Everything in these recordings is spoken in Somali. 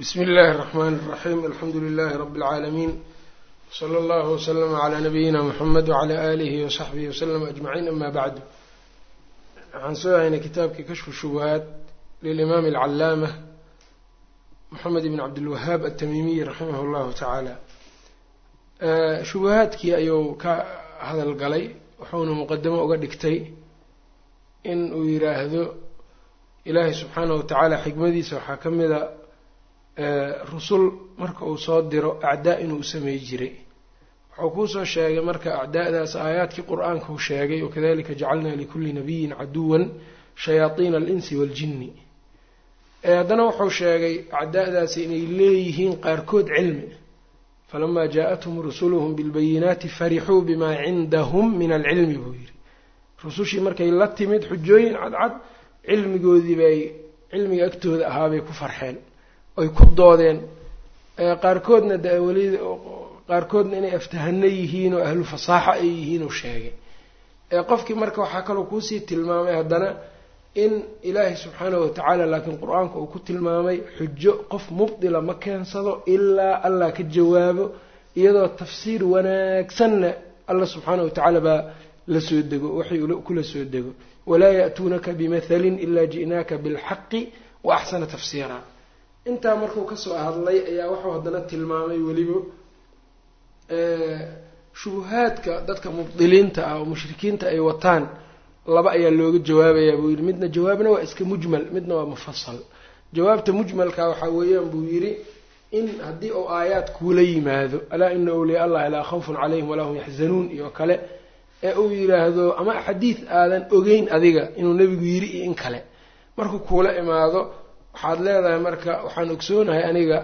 bsmi اllahi الرحmn الرaxيm alxamdu لlh rb العaalamiin slى اllah وslm عlى nabiyina mxamed وعlى آlih وصaxbih وslm aجmaعiin ama bعdu waxaan soo haynay kitaabkii kashfu shubahaat lilimaam اlcalaamة mxamed ibn cabdilwahaab aلtamimiy raximah اllahu tacaala shubahaadkii ayuu ka hadal galay wuxuuna muqadamo uga dhigtay in uu yiraahdo ilaahay subxaanaه wa tacaala xikmadiisa waxaa ka mida rusul marka uu soo diro acdaa inuu samey jiray. Wuxuu kuusoo sheegay marka acdaadaas aayaadkii qur'aanka uu sheegay wakadalika jacalnaa likulli nabiyin caduwan shayaaiina alinsi waaljinni haddana wuxuu sheegay acdaadaasi inay leeyihiin qaarkood cilmi. Falamaa jaa-athum rusuluhum bilbayinaati farixuu bimaa cindahum min alcilmi buu yidhi. Rusushii markay la timid xujooyin cadcad cilmigoodii bay cilmiga agtooda ahaabay ku farxeen ay ku doodeen qaarkoodna de qaarkoodna inay aftahano yihiin oo ahlu fasaaxa ay yihiin uu sheegay. Qofkii marka waxaa kaloo kuusii tilmaamay haddana in ilaahay subxaanahu watacaala laakiin qur'aanka uu ku tilmaamay xujo qof mubdila ma keensado ilaa allah ka jawaabo iyadoo tafsiir wanaagsanna alla subxaanahu watacaala baa la soo dego waxay kula soo dego. Walaa ya'tuunaka bimathalin ilaa ji'naaka bilxaqi wa axsana tafsiira intaa markuu ka soo hadlay ayaa wuxuu haddana tilmaamay weliba shubuhaadka dadka mubdiliinta ah oo mushrikiinta ay wataan laba ayaa looga jawaabayaa buu yidhi. Midna jawaabna waa iska mujmal midna waa mufasal jawaabta mujmalka waxaa weeyaan buu yidhi in haddii uu aayaad kuula yimaado alaa ina awliyaa allahi laa khawfun calayhim walaa hum yaxzanuun iyo kale ee uu yidhaahdo ama xadiid aadan ogeyn adiga inuu nebigu yidhi iyo in kale. Markuu kuula imaado waxaad leedahay marka waxaan ogsoonahay aniga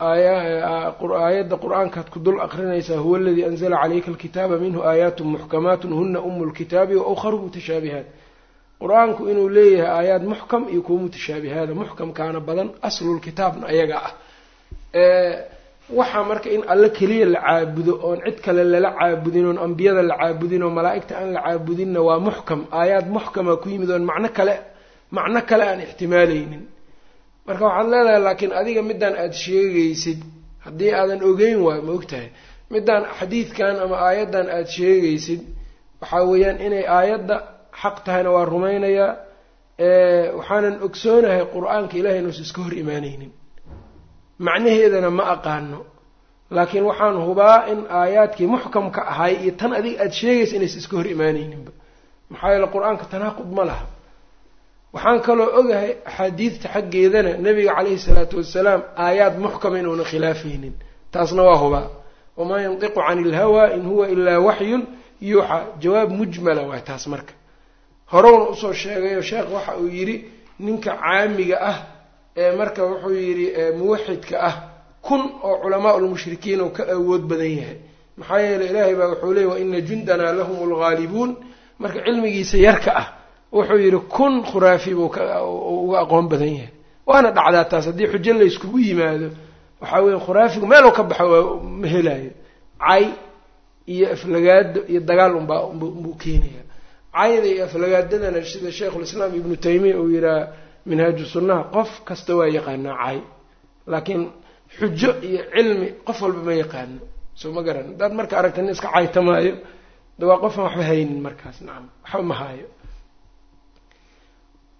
aayadda qur'aankaad ku dul aqrinaysaa huwa aladii anzala calayka alkitaaba minhu aayaatun muxkamaatun huna umu lkitaabi wa ukharu mutashaabihaat. Qur'aanku inuu leeyahay aayaad muxkam iyo kuwa mutashaabihaada muxkamkaana badan aslulkitaabna ayaga ah. Waxaa marka in alle keliya la caabudo oon cid kale lala caabudin oon ambiyada la caabudin oo malaa'igta aan la caabudinna waa muxkam aayaad muxkama ku yimid oon macno kale macno kale aan ixtimaaleynin marka waxaad leedahay laakiin adiga midaan aada sheegaysid haddii aadan ogeyn waayo ma ogtahay. Midaan xadiidkan ama aayaddan aada sheegaysid waxaa weeyaan inay aayadda xaq tahayna waa rumaynayaa waxaanan ogsoonahay qur'aanka ilahay inuusa iska hor imaaneynin macnaheedana ma aqaano. Laakiin waxaan hubaa in aayaadkii muxkamka ahay iyo tan adiga aada sheegaysa inaysa iska hor imaaneyninba maxaa yeele qur'aanka tanaaqud ma laha waxaan kaloo ogahay axaadiidta xaggeedana nabiga caleyhi salaatu wasalaam aayaad muxkama inuuna khilaafaynin. Taasna waa hubaa wamaa yantiqu cani ilhawaa in huwa ilaa waxyun yuuxa jawaab mujmala waay taas marka. Horowna u soo sheegayo sheekh waxa uu yidhi ninka caamiga ah ee marka wuxuu yidhi muwaxidka ah kun oo culamaa lmushrikiin oo ka awood badan yahay. Maxaa yeeley ilaahay baa wuxuu leeyay waina jundanaa lahum lghaalibuun marka cilmigiisa yarka ah wuxuu yidhi kun khuraafi buu uga aqoon badan yahay. Waana dhacdaa taas haddii xujo layskugu yimaado waxaa weya khuraafigu meeluu ka baxo ma helaayo. Cay iyo aflagaado iyo dagaal unbaa unbuu keenaya cayda iyo aflagaadadana sida sheikhulislaam ibnu taymiya uu yidhaha minhaaju sunnaha qof kasta waa yaqaanaa cay. Laakiin xujo iyo cilmi qof walba ma yaqaano. Soo ma garan. Haddaad marka aragta nin iska caytamaayo de waa qofaan waxba haynin markaas nacam waxba ma haayo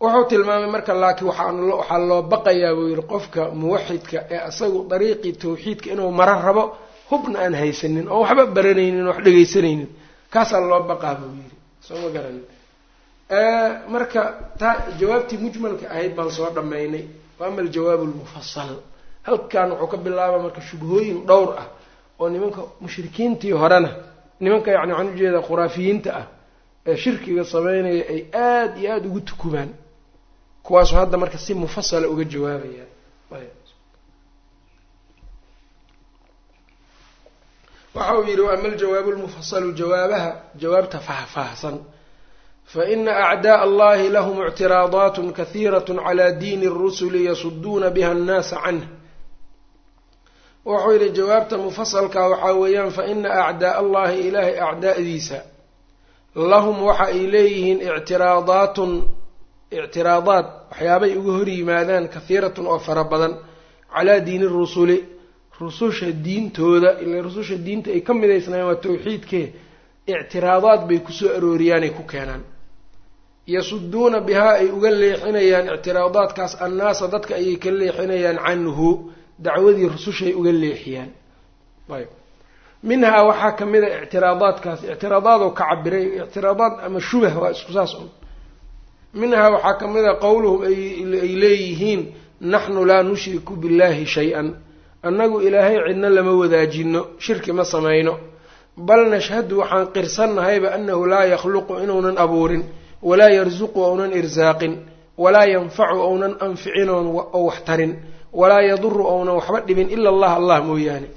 wuxuu tilmaamay marka laakiin waxaa loo baqayaa buu yihi qofka muwaxidka ee isagu dariiqii tawxiidka inuu maro rabo hubna aan haysanin oon waxba baranaynin wax dhegaysanaynin kaasaa loo baqaa buu yidhi. Soo ma garanin marka taa jawaabtii mujmalka ahayd baan soo dhammaynay. Wa ama aljawaabu lmufasal halkan wuxuu ka bilaaba marka shubhooyin dhowr ah oo nimanka mushrikiintii horena nimanka yani waxaan ujeeda khuraafiyiinta ah ee shirkiga sameynaya ay aada iyo aada ugu tukubaan kuwaasoo hadda marka si mufasala uga jawaabayaan waxa uu yidhi waama aljawaabu lmufasalu jawaabaha jawaabta faahfaahsan faina acdaء allahi lahm اctiraadaat kahiiraة clى diini الrusuli yasuduuna biha اnnaasa canh wuxuu yidhi jawaabta mufasalka waxaa weeyaan faina acdaء allahi ilahay acdaa'diisa lahum waxa ay leeyihiin ictiraadaatun ictiraadaad waxyaabay uga hor yimaadaan kahiiratun oo fara badan calaa diini rusuli rususha diintooda ila rususha diinta ay ka midaysnaayeen waa tawxiidkee ictiraadaad bay ku soo arooriyaanay ku keenaan. Yasuduuna bihaa ay uga leexinayaan ictiraadaadkaas annaasa dadka ayay ka leexinayaan canhu dacwadii rusushay uga leexiyaan. Ayb. Minhaa waxaa ka mid a ictiraadaadkaas ictiraadaadoo ka cabiray ictiraadaad ama shubah waa isku saas un minhaa waxaa ka mid a qowluhum ay leeyihiin naxnu laa nushriku billahi shay-an. Annagu ilaahay cidna lama wadaajino shirki ma samayno. Bal nashhadu waxaan qirsannahayba annahu laa yakhluqu inuunan abuurin walaa yarsuqu ounan irsaaqin walaa yanfacu ounan anficin oo wax tarin walaa yaduru ounan waxba dhibin ila allah allah mooyaane.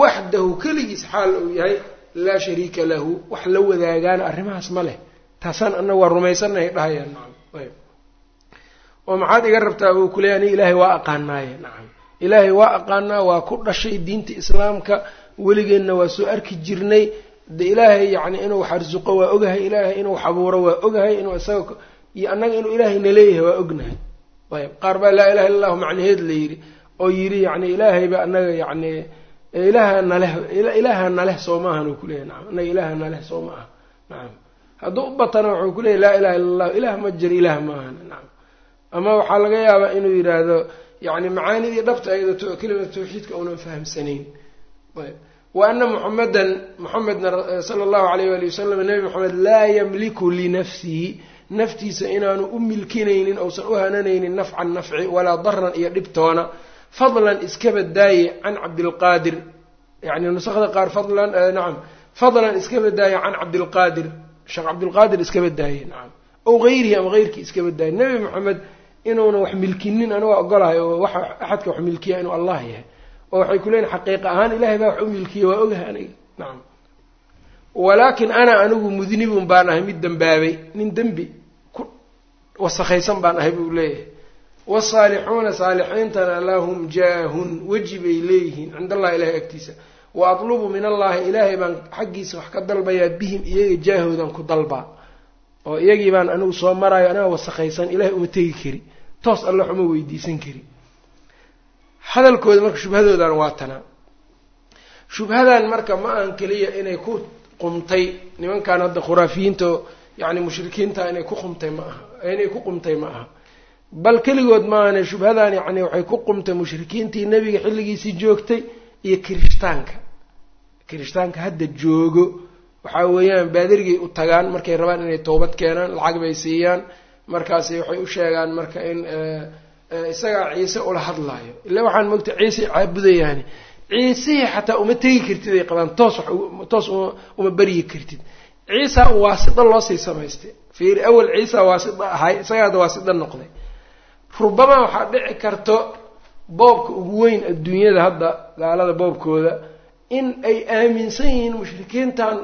Waxdahu keligiis xaal uu yahay laa shariika lahu wax la wadaagaana arrimahaas ma leh. Taasaan annagu waa rumaysannahay dhahayaan oo maxaad iga rabtaa buu kuleeya ani ilaahay waa aqaanaaye nacam. Ilaahay waa aqaanaa waa ku dhashay diinta islaamka weligeenna waa soo arki jirnay. De ilaahay yacni inuu wax arsuqo waa ogahay ilaahay inuu wax abuuro waa ogahay inuu isaga iyo annaga inuu ilaahay naleeyahay waa ognahay. Ayb. Qaar baa laa ilaha illa allahu macnaheed la yidhi oo yidhi yacni ilaahayba annaga yacni ilaaha naleh ilaaha naleh soo maahan uu kuleeyahy nacam. Annaga ilaaha naleh soo ma aha nacam hadduu u batana wuxuu kuleeyahy laa ilaha illa allahu ilaah ma jiro ilaah maahan nacam ama waxaa laga yaabaa inuu yidhaahdo yacni macaanidii dhabta ayado kelimata tawxiidka uunan fahamsanayn. Ayb. Wa ana muxamedan muxamedna sala allahu alayh waali wasalam nebi moxamed laa yamliku linafsihi naftiisa inaanu u milkinaynin ousan u hananaynin nafcan nafci walaa daran iyo dhibtoona. Fadlan iskaba daaye can cabdilqaadir yani nusakda qaar fadlan nacam fadlan iskaba daaye can cabdilqaadir sheekh cabdilqaadir iskaba daaye nacam ow gayrihi ama heyrkii iskaba daaye. Nebi moxamed inuuna wax milkinin aniga ogolahay oo waxa axadka wax milkiya inuu allah yahay. Oo waxay ku leeyihiin xaqiiqa ahaan ilahay baa wax u milkiya waa ogahay aniga nacam walaakin ana anigu mudnibun baan ahay mid dembaabay nin dembi ku wasakhaysan baan ahay buu leeyahay. Waalsaalixuuna saalixiintana lahum jaahun weji bay leeyihiin cind allahi ilahay agtiisa wa atlubu min allahi ilaahay baan xaggiisa wax ka dalbayaa bihim iyaga jaahoodan ku dalbaa oo iyagii baan anigu soo maraayo anaga wasakhaysan ilahay uma tegi kari. Toos alla uma weydiisan kari. Hadalkooda marka shubhadoodana waa tanaa shubhadan marka ma ahan keliya inay ku qumtay nimankan hadda khuraafiyiinta yacni mushrikiinta inay ku qumtay ma aha inay ku qumtay ma aha. Bal keligood maahane shubhadan yacni waxay ku qumtay mushrikiintii nebiga xilligiisii joogtay iyo kirishtaanka kirishtaanka hadda joogo waxaa weeyaan baadirigay u tagaan markay rabaan inay toobad keenaan lacag bay siiyaan markaasi waxay u sheegaan marka in isagaa ciise ula hadlaayo. Illa waxaan mogta ciise caabudayaani ciisihii xataa uma tegi kartid ay qabaan toos toos uma beryi kartid. Ciisa waasida loosii samaystay. Fiiri awel ciisa waasida ahay isagaa hadda waasida noqday. Rubama waxaa dhici karto boobka ugu weyn adduunyada hadda gaalada boobkooda in ay aaminsan yihiin mushrikiintan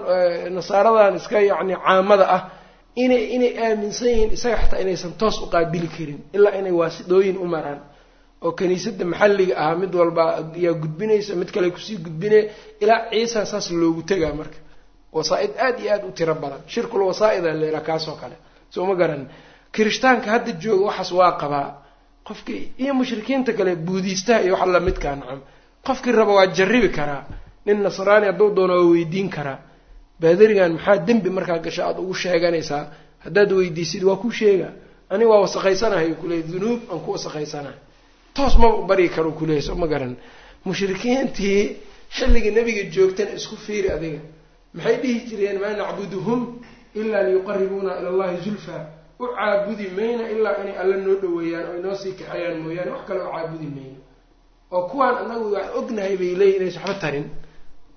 nasaaradan iska yacni caamada ah inay inay aaminsan yihiin isaga xataa inaysan toos u qaabili karin ilaa inay waasidooyin u maraan. Oo kaniisadda maxalliga ah mid walba yaa gudbinaysa mid kale ku sii gudbinaya ilaa ciisa saas loogu tegaa marka. Wasaa-id aada iyo aada u tiro badan. Shirkul wasaa-ida leela kaasoo kale. Soo ma garan. Kirishtaanka hadda jooga waxaas waa qabaa. Qofkii iyo mushrikiinta kale buudiistaha iyo waxa lamidkaa nacam. Qofkii raba waa jarribi karaa nin nasraani hadduu doono waa weydiin karaa. Baadarigan maxaa dembi markaa gasha aada ugu sheeganaysaa? Haddaad weydiisid waa ku sheega. Aniga waa wasaqaysanahay kuleey dunuub aan ku wasaqaysanahay toos maba baryi karo kuleeya soo ma garan. Mushrikiintii xilligii nebiga joogtana isku fiiri adiga. Maxay dhihi jireen maa nacbuduhum ilaa liyuqaribuuna ila allahi zulfa. U caabudi mayna ilaa inay alla noo dhoweeyaan oo inoo sii kaxeeyaan mooyaane. Wax kale u caabudi mayno. Oo kuwaan anagu waa ognahay bay leeyihiin inaysa waxba tarin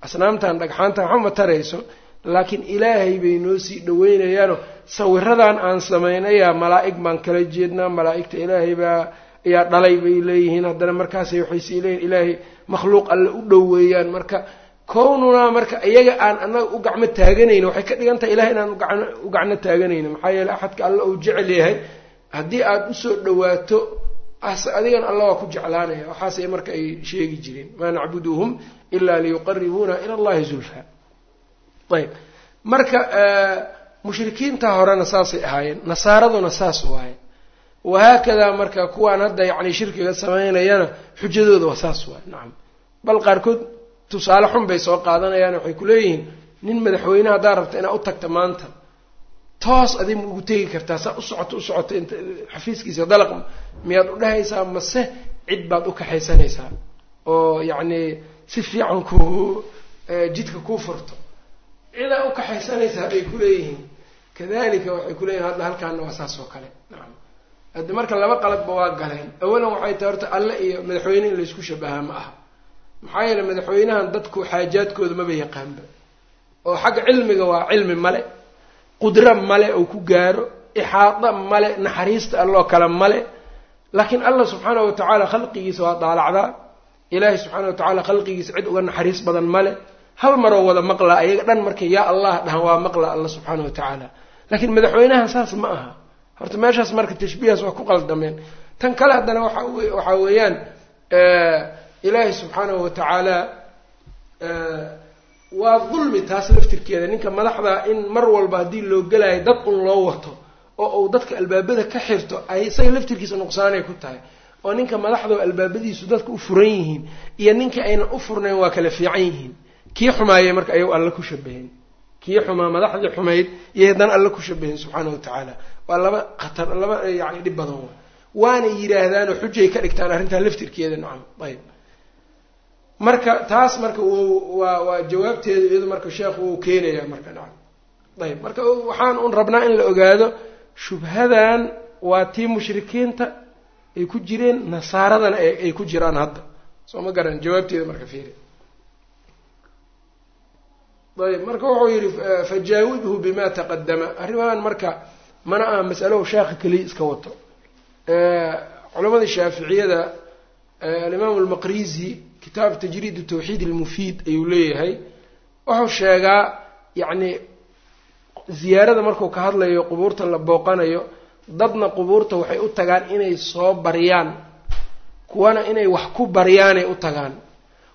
asnaamtan dhagxaantan waxba ma tarayso. Laakiin ilaahay bay noo sii dhaweynayaanoo sawiradan aan samaynayaa malaa'ig baan kala jeednaa malaa'igta ilaahay baa ayaa dhalay bay leeyihiin. Haddana markaasay waxay sii leeyihiin ilaahay makhluuq alle u dhoweeyaan marka kownunaa marka iyaga aan anaga u gacmo taaganayno waxay ka dhigan tahay ilahay inaan u gacno taaganayno maxaa yeeley axadka alle uu jecel yahay. Haddii aada u soo dhawaato adigan alla waa ku jeclaanaya waxaasay marka ay sheegi jireen. Maa nacbuduhum ilaa liyuqaribuuna ila allahi zulfa. Ayb. Marka mushrikiinta horena saasay ahaayeen nasaaraduna saas waaye wahaakadaa marka kuwaan hadda yacni shirkiga samaynayana xujadooda waa saas waay nacam bal qaarkood tusaale xun bay soo qaadanayaan waxay ku leeyihiin nin madaxweyne haddaa rabta inaad u tagta maanta toos adi ma ugu tegi kartaa saa u socoto u socoto int xafiiskiisa dalaq miyaad u dhehaysaa mase cid baad u kaxaysanaysaa oo yacni si fiican kuu jidka kuu furto. Cidaa u kaxaysanaysaa bay kuleeyihiin kadalika waxay kuleeyihin hadda halkaana waa saas oo kale. Nacam hadda marka laba qaladba waa galeen awalan waxay tahay horta alle iyo madaxweyne in laysku shabahaa ma aha. Maxaa yeele madaxweynahan dadku xaajaadkooda maba yaqaanba. Oo xagga cilmiga waa cilmi male qudro male oo ku gaaro ixaada male naxariista alloo kale male. Laakiin allah subxaanahu watacaala khalqigiisa waa daalacdaa. Ilaahay subxaana wa tacaala khalqigiisa cid uga naxariis badan male. Hal maroo wada maqlaa ayaga dhan markay yaa allah dhahan waa maqla alla subxaana wa tacaala laakiin madaxweynahan saas ma aha. Horta meeshaas marka tashbiihaas waa ku qaldameen. Tan kale haddana waxa waxaa weeyaan ilaahay subxaanahu wa tacaala waa dulmi taas laftirkeeda. Ninka madaxda in mar walba haddii loo gelayo dad un loo wato oo uu dadka albaabada ka xirto ay isaga laftirkiisa nuqsaanay ku tahay. Oo ninka madaxdao albaabadiisu dadka u furan yihiin iyo ninkii aynan u furnayn waa kala fiican yihiin. Kii xumaayay marka ayagu alla ku shabaheen kii xumaa madaxdii xumayd iyo haddana alla ku shabaheen subxaana wa tacaala. Waa laba khatar laba yani dhib badan. Wa waana yidhaahdaanoo xujay ka dhigtaan arrintaa laftirkeeda nacam. Ayb marka taas marka waa waa jawaabteeda iyado marka sheekhu uu keenaya marka nacam. Ayb marka waxaan un rabnaa in la ogaado shubhadan waa tii mushrikiinta ay ku jireen nasaaradana ay ku jiraan hadda. Soo ma garan jawaabteeda marka fiiri. Ayb marka wuxuu yihi fajaawibhu bima taqadama arrimahan marka mana aha masalo sheekha keliya iska wato. Culamada shaaficiyada alimaam almaqrizi kitaab tajriid tawxiid almufiid ayuu leeyahay. Wuxuu sheegaa yacni ziyaarada markuu ka hadlayo qubuurta la booqanayo dadna qubuurta waxay u tagaan inay soo baryaan kuwana inay wax ku baryaanay u tagaan.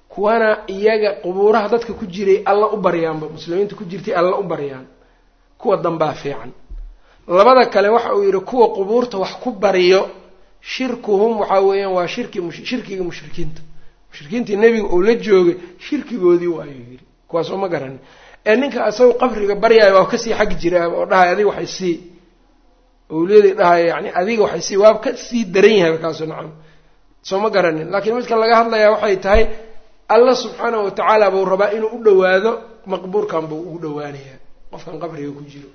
Kuwana iyaga qubuuraha dadka ku jiray alla u baryaanba muslimiinta ku jirtay alla u baryaan kuwa dambaa fiican. Labada kale waxa uu yidhi kuwa qubuurta wax ku baryo shirkuhum waxaa weeyaan waa shirki shirkiga mushrikiinta mushrikiintii nebiga uu la joogay shirkigoodii waayuu yidhi. Kuwaas oo ma garanin ee ninka isaga qabriga baryaayo waa ka sii xag jiraaba oo dhahay adiga waxay sii. Owliyadii dhahayo yani adiga waxay sii waaba ka sii daran yahay markaasu nacam. Soo ma garanin. Laakiin midka laga hadlayaa waxay tahay alla subxaanahu watacaala buu rabaa inuu u dhawaado maqbuurkan buu ugu dhawaanayaa qofkan qabriga ku jiro.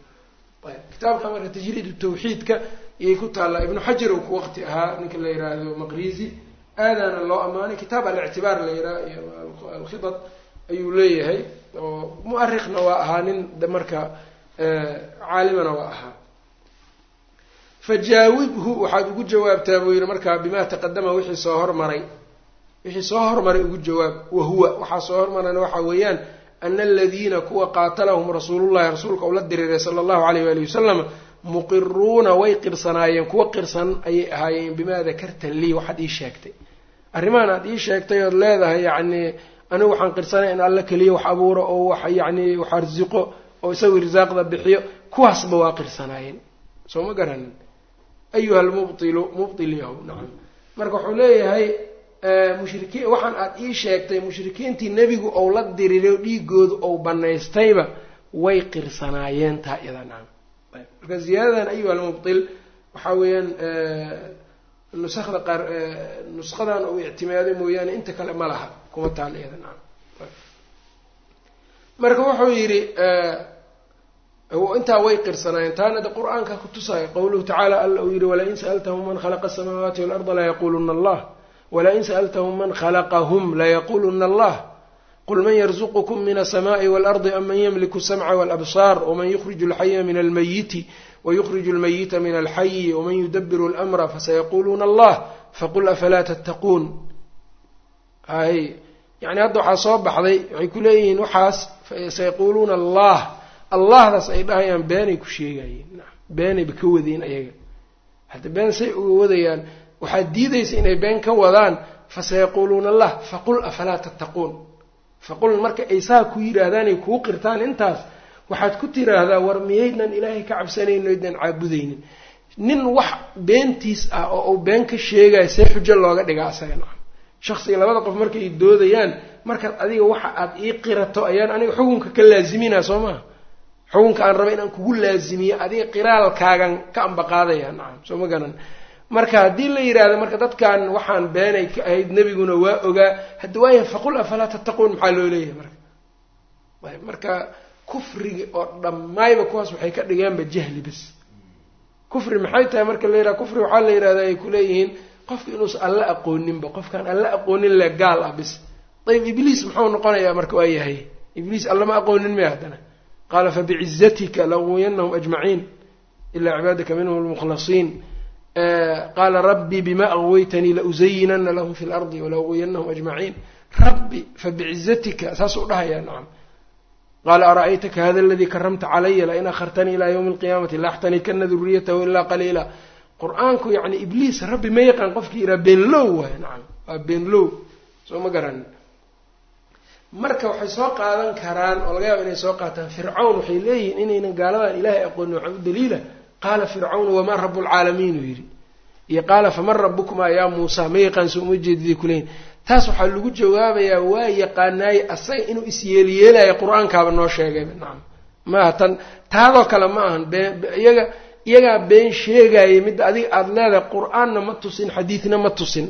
Kitaabka marka tajriid tawxiidka iyay ku taallaa. Ibnu xajar uu ku waqti ahaa ninka la yidhaahdo maqrizi aadaana loo ammaanay kitaab alictibaar la yidhaha iyo alkhidad ayuu leeyahay oo mu'arikna waa ahaa nin marka caalimana waa ahaa. Fajaawibhu waxaad ugu jawaabtaa buu yihi markaa bimaa taqadama wixii soo hormaray. Wixii soo hormaray ugu jawaab wahuwa waxaa soo hormarana waxaa weeyaan ana aladiina kuwa qaatalahum rasuulullahi rasuulka ula diriiray sala allahu alayh waali wasalam muqiruuna way qirsanaayeen. Kuwa qirsan ayay ahaayeen bimaa dakarta lii waxaad ii sheegtay arrimahan aad ii sheegtay ood leedahay yacni anigu waxaan qirsanay in alla keliya wax abuuro oo wax yacni wax arsiqo oo isagu irsaaqda bixiyo. Kuwaasba waa qirsanaayeen. Soo ma garanin ayuha almubtilu mubtil yahu nacam marka wuxuu leeyahay mushrikiin waxaan aada ii sheegtay mushrikiintii nebigu ou la diriray dhiigoodu ou banaystayba way qirsanaayeen taa iyada nacam marka ziyaadadan ayuha almubtil waxaa weeyaan nusakda qaar nusqadan uu ictimaaday mooyaane inta kale ma laha kuma taal iyada nacam marka wuxuu yidhi intaa way qirsanaayeen taana de qur-aanka kutusaya qowluhu tacaala alla uu yihi walain sa'altahum man khalaqa asamaawaati waalarda layaquluna allah wlain sa'lthm man khalaqahm layaquluna allah qul man yarzuqkm min aلsamaءi wاlardi am man ymliku الsamca wاlabصar wman yukhriju اlxaya min almayiti wayukriju lmayita min alxayi waman yudabbiru lmra fasayaquluuna allah faqul afalaa tattaquun ay yani hadda waxaa soo baxday waxay ku leeyihiin waxaas sayaquuluuna allah allahdaas ay dhahayaan beenay ku sheegayeen beenayba ka wadeen ayaga hadda been say uga wadayaan waxaad diidaysa inay been ka wadaan fasayaquuluuna allah faqul afalaa tattaquun faqul marka ay saa ku yidhaahdaanay kuu qirtaan intaas waxaad ku tiraahdaa war miyaydnan ilaahay ka cabsanayno ydnan caabudaynin. Nin wax beentiis ah oo uu been ka sheegayo see xujo looga dhigaa asaga nacam shaksiga labada qof markay doodayaan markaad adiga waxa aad ii qirato ayaan aniga xukunka ka laaziminaa soo maha xukunka aan raba inaan kugu laazimiyo adiga qiraalkaagan ka ambaqaadaya nacam soo ma garan. Marka haddii la yidhaahdo marka dadkan waxaan beenay ka ahayd nebiguna waa ogaa hadda waaya faqul afalaa tattaquun maxaa loo leeyahay marka? Marka kufriga oo dhammaayba kuwaas waxay ka dhigeenba jahli bas kufri maxay tahay marka la yidhaha kufri waxaa la yidhahda ay kuleeyihiin qofka inuusan alla aqooninba qofkaan alla aqoonin le gaal ah bis ayb ibliis muxuu noqonayaa marka waa yahay? Ibliis allama aqoonin maya haddana qaala fabicizatika laguyanahum ajmaciin ilaa cibaadaka minhum lmukhlasiin qaala rabbii bima aqwaytanii lausayinana lahum fi lardi walauyanahum ajmaciin. Rabbi fabicizatika saasuu dhahayaa nacam qaala ara'aytaka hada aladii karamta calaya lain akhartanii ilaa ywmi alqiyaamati laaxtanikana duriyatahu ilaa qaliila qur'aanku yani ibliis rabbi ma yaqaan qofkii iraa beenlow waay nacam waa beenlow soo ma garanin marka waxay soo qaadan karaan oo laga yaaba inay soo qaataan fircawn waxay leeyihiin inaynan gaaladan ilaahay aqoonin waxaa u daliila qaala fircawnu wamaa rabu lcaalamiin uu yidhi iyo qaala faman rabukumaa yaa muusa ma yaqaan soo uma jeediday kuleeyihin taas waxaa lagu jawaabayaa waa yaqaanaaye asaga inuu isyeelyeelayo qur'aankaaba noo sheegayba nacam maaha tan taadoo kale ma ahan been iyaga iyagaa been sheegayay midda adiga aada leedahay qur'aanna ma tusin xadiidna ma tusin.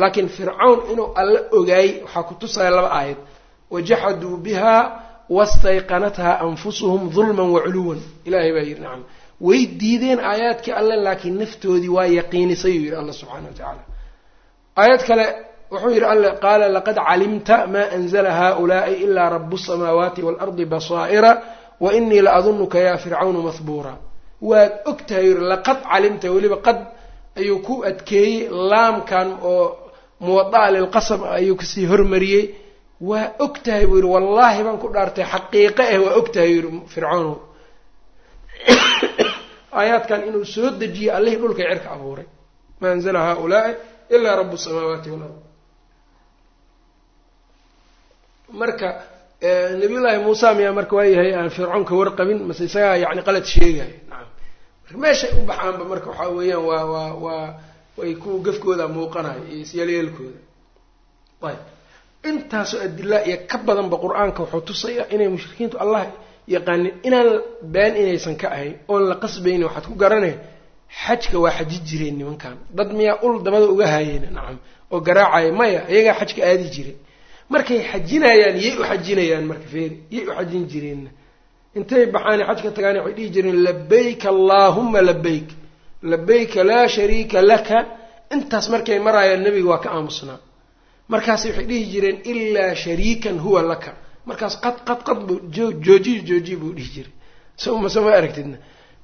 Laakiin fircawn inuu alla ogaayey waxaa ku tusaya laba aayad. Wajaxaduu biha wastayqanathaa anfusuhum dulman waculuwan ilaahay baa yidhi nacam way diideen aayaadkii alle laakiin naftoodii waa yaqiinisay uu yidhi alla subxaana wa tacaala aayad kale wuxuu yidhi alle qaala laqad calimta maa anzla haulaai ilaa rabu samaawaati waalardi basaa'ira wa inii la adunuka ya fircawnu mahbuura waad ogtahay yidhi laqad calimta weliba qad ayuu ku adkeeyey laamkan oo muwadaa lilqasam ayuu ka sii hormariyey. Waa ogtahay buu yidhi wallaahi baan ku dhaartay xaqiiqo ah eh waa og tahay yidhi aayaadkan inuu soo dejiyey allihii dhulkay cirka abuuray. Maa anzala haaulaai ilaa rabu samaawaati walard marka nabiyullaahi muusa miyaa marka waayahay aan fircoon ka warqabin mase isagaa yani qalad sheegayo nacam marka meeshay u baxaanba marka waxaa weeyaan waa waa waa way ku gafkooda muuqanayo iyo isyeelyeelkooda ayb. Intaasoo adilaa iyo ka badanba qur'aanka wuxuu tusayaa inay mushrikiintu allah yaqaanin inaan been inaysan ka ahayn oon la qasbaynin waxaad ku garanay xajka waa xaji jireen nimankan. Dad miyaa ul dabada uga haayeen nacam oo garaacaya maya iyagaa xajka aadi jiray markay xajinayaan yay u xajinayaan marka feeri yay u xajin jireenna intay baxaani xajka tagaan waxay dhihi jireen labayka allaahuma labayk labayka laa shariika laka. Intaas markay maraayaan nebiga waa ka aamusnaa. Markaas waxay dhihi jireen ilaa shariikan huwa laka. Markaas qad qad qad buu joojiy joojiy buu dhihi jiray. Soma soo ma aragtidna?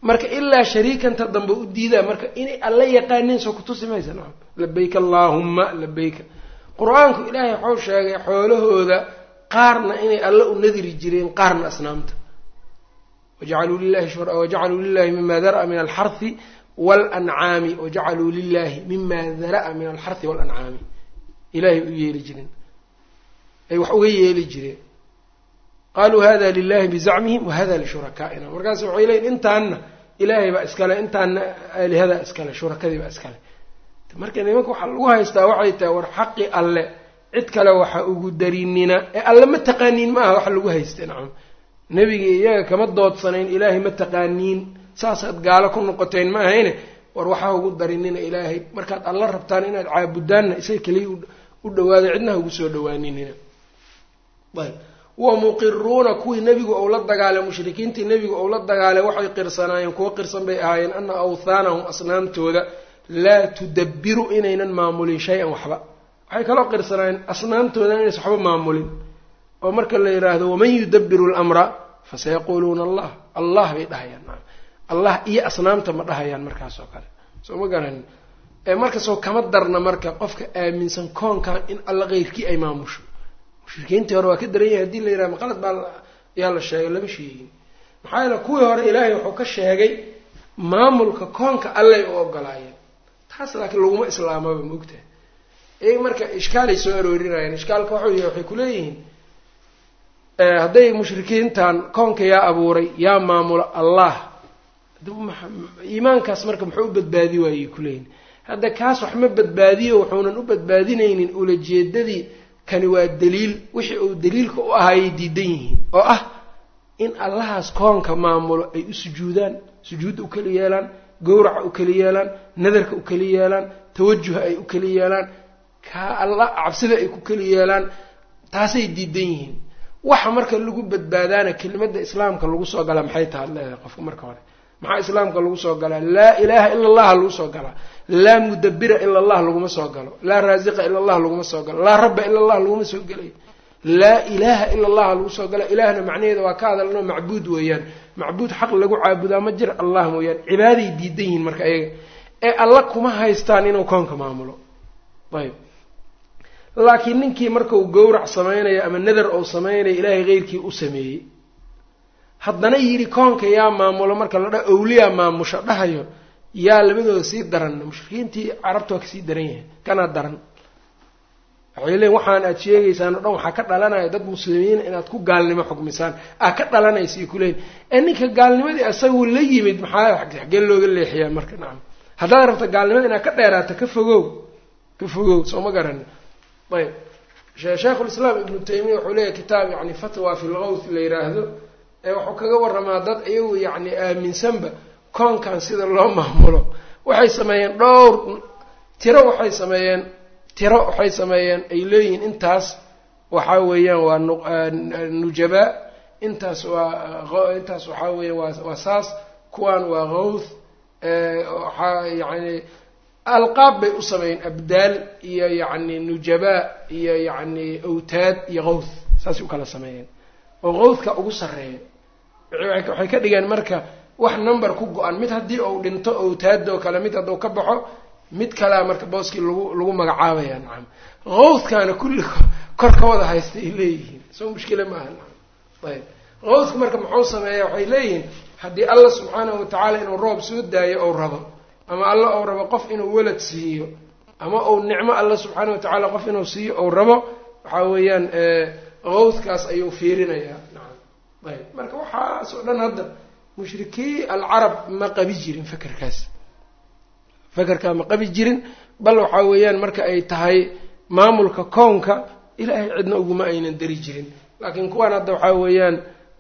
Marka ilaa shariikanta dambe u diidaa marka inay alla yaqaaniin soo kutusi maysa labayka allaahumma labayka qur'aanku ilaahay waxuu sheegay xoolahooda qaarna inay alla u nadiri jireen qaarna asnaamta. Wajacaluu lilahi wajacaluu lilahi mima dara'a min alxarhi waalancaami wajacaluu lilahi mima dara'a min alxarhi waalancaami ilaahay u yeeli jireen. Ay wax uga yeeli jireen. Qaluu hada lilahi bizacmihim wahada lishurakaaina markaas waxay leeyiin intaanna ilaahay baa iskale intaanna aalihadaa iskale shurakadii baa iskale marka nimanka waxaa lagu haystaa waxay tahay war xaqi alle. Cid kale waxa ugu darinina. Ee alle ma taqaaniin ma aha lagu haystay nacam. Nebigii iyaga kama doodsanayn ilaahay ma taqaaniin saasaad gaalo ku noqoteen ma war waxaa ugu darinina ilaahay. Markaad alla rabtaan inaad caabudaanna isaga keliya u dhawaada cidnaha ugu soo dhawaaninina. Wa muqiruuna kuwii nebigu ou la dagaalay mushrikiintii nebigu ou la dagaalay waxay qirsanaayeen. Kuwo qirsan bay ahaayeen ana awthaanahum asnaamtooda laa tudabbiru inaynan maamulin shay-an waxba. Waxay kaloo qirsanaayeen asnaamtooda inaysan waxba maamulin. Oo marka la yidhaahdo waman yudabbiru lamra fasayaquuluuna allah. Allah bay dhahayaan allah iyo asnaamta ma dhahayaan markaas oo kale. Soo ma garanin markasoo kama darna marka qofka aaminsan koonkan in alla keyrkii ay maamusho. Mushrikiintii hore waa ka daran yahay haddii la yidhaha maqalad baa ayaa la sheegay lama sheegin. Maxaa yeele kuwii hore ilaahay wuxuu ka sheegay maamulka koonka allay u ogolaayeen taas laakiin laguma islaamaba maogtahay iyaga marka ishkaalay soo aroorinayeen ishkaalka waxuu yahay waxay kuleeyihiin hadday mushrikiintan koonka yaa abuuray yaa maamula allah. Iimaankaas marka muxuu u badbaadi waayey kuleeyihin hadda kaas wax ma badbaadiyo wuxuunan u badbaadinaynin ulajeedadii kani waa daliil wixii uu daliilka u ahaayay diidan yihiin oo ah in allahaas koonka maamulo ay u sujuudaan sujuudda u keli yeelaan gowraca u keli yeelaan nadarka u keli yeelaan tawajuha ay u keli yeelaan kaa alla cabsida ay ku keli yeelaan taasay diidan yihiin. Waxa marka lagu badbaadaana kelimadda islaamka lagu soo galaa maxay taha ad leedahay qofka marka hore. Maxaa islaamka lagu soo galaa laa ilaaha ila allaha lagu soo galaa laa mudabira ila allah laguma soo galo. Laa raasiqa ila allah laguma soo galo. Laa rabba ila allah laguma soo gelayo laa ilaaha ila allaha lagu soo gala. Ilaahna macnaheeda waa ka hadalno macbuud weeyaan. Macbuud xaq lagu caabudaa ma jira allah mooyaan cibaaday diidan yihiin marka ayaga. Ee alla kuma haystaan inuu koonka maamulo. Ayb laakiin ninkii markau gowrac samaynayo ama nadar ou samaynayo ilaahay keyrkii u sameeyey. Haddana yidhi koonka yaa maamulo marka la dha awliyaa maamusho dhahayo yaa labadooda sii daranna mushrikiintii carabta waa ka sii daran yahay. Kanaa daran waxay leeyiin waxaan aad sheegaysaan o dhan waxaa ka dhalanaya dad muslimiina inaad ku gaalnimo xukmisaan aa ka dhalanaysa ku leeyiin ee ninka gaalnimadii isagu la yimid maxaa xageen looga leexiyaa marka nacam haddaad rabta gaalnimada inaad ka dheeraato ka fogow. Ka fogow soo ma garani ayb. Sheikhulislaam ibnu taymiya wuxuu leeyahy kitaab yani fatwa fi lgawth la yiraahdo ee wuxuu kaga waramaa dad iyagu yacni aaminsanba koonkan sida loo maamulo. Waxay sameeyeen dhowr tiro waxay sameeyeen tiro waxay sameeyeen ay leeyihiin intaas waxaa weeyaan waa nujabaa intaas waa intaas waxaa weeyaan waa saas kuwaan waa gawth waxaa yacni alqaab bay u sameeyeen abdaal iyo yacni nujabaa iyo yacni awtaad iyo gawth saasay u kala sameeyeen. Oo gawthka ugu sarreeya. Waxay ka dhigeen marka wax number ku go-an mid haddii uu dhinto awtaadoo kale mid hadduu ka baxo mid kalea marka booskii lagu lagu magacaabaya nacam. Gawthkaana kulli kor ka wada haysta ay leeyihiin. Soo mushkila maaha nacam. Ayb. Gawthka marka muxuu sameeya waxay leeyihiin haddii alla subxaanahu watacaala inuu roob soo daayo ou rabo ama alla ou rabo qof inuu walad siiyo ama ou nicmo alla subxaana watacaala qof inuu siiyo ou rabo waxaa weeyaan gawthkaas ayuu fiirinayaa nacam. Ayb. Marka waxaas oo dhan hadda mushrikii alcarab ma qabi jirin fakerkaas fakerkaa ma qabi jirin bal waxaa weeyaan marka ay tahay maamulka koonka ilaahay cidna uguma aynan dari jirin. Laakiin kuwaan hadda waxaa weeyaan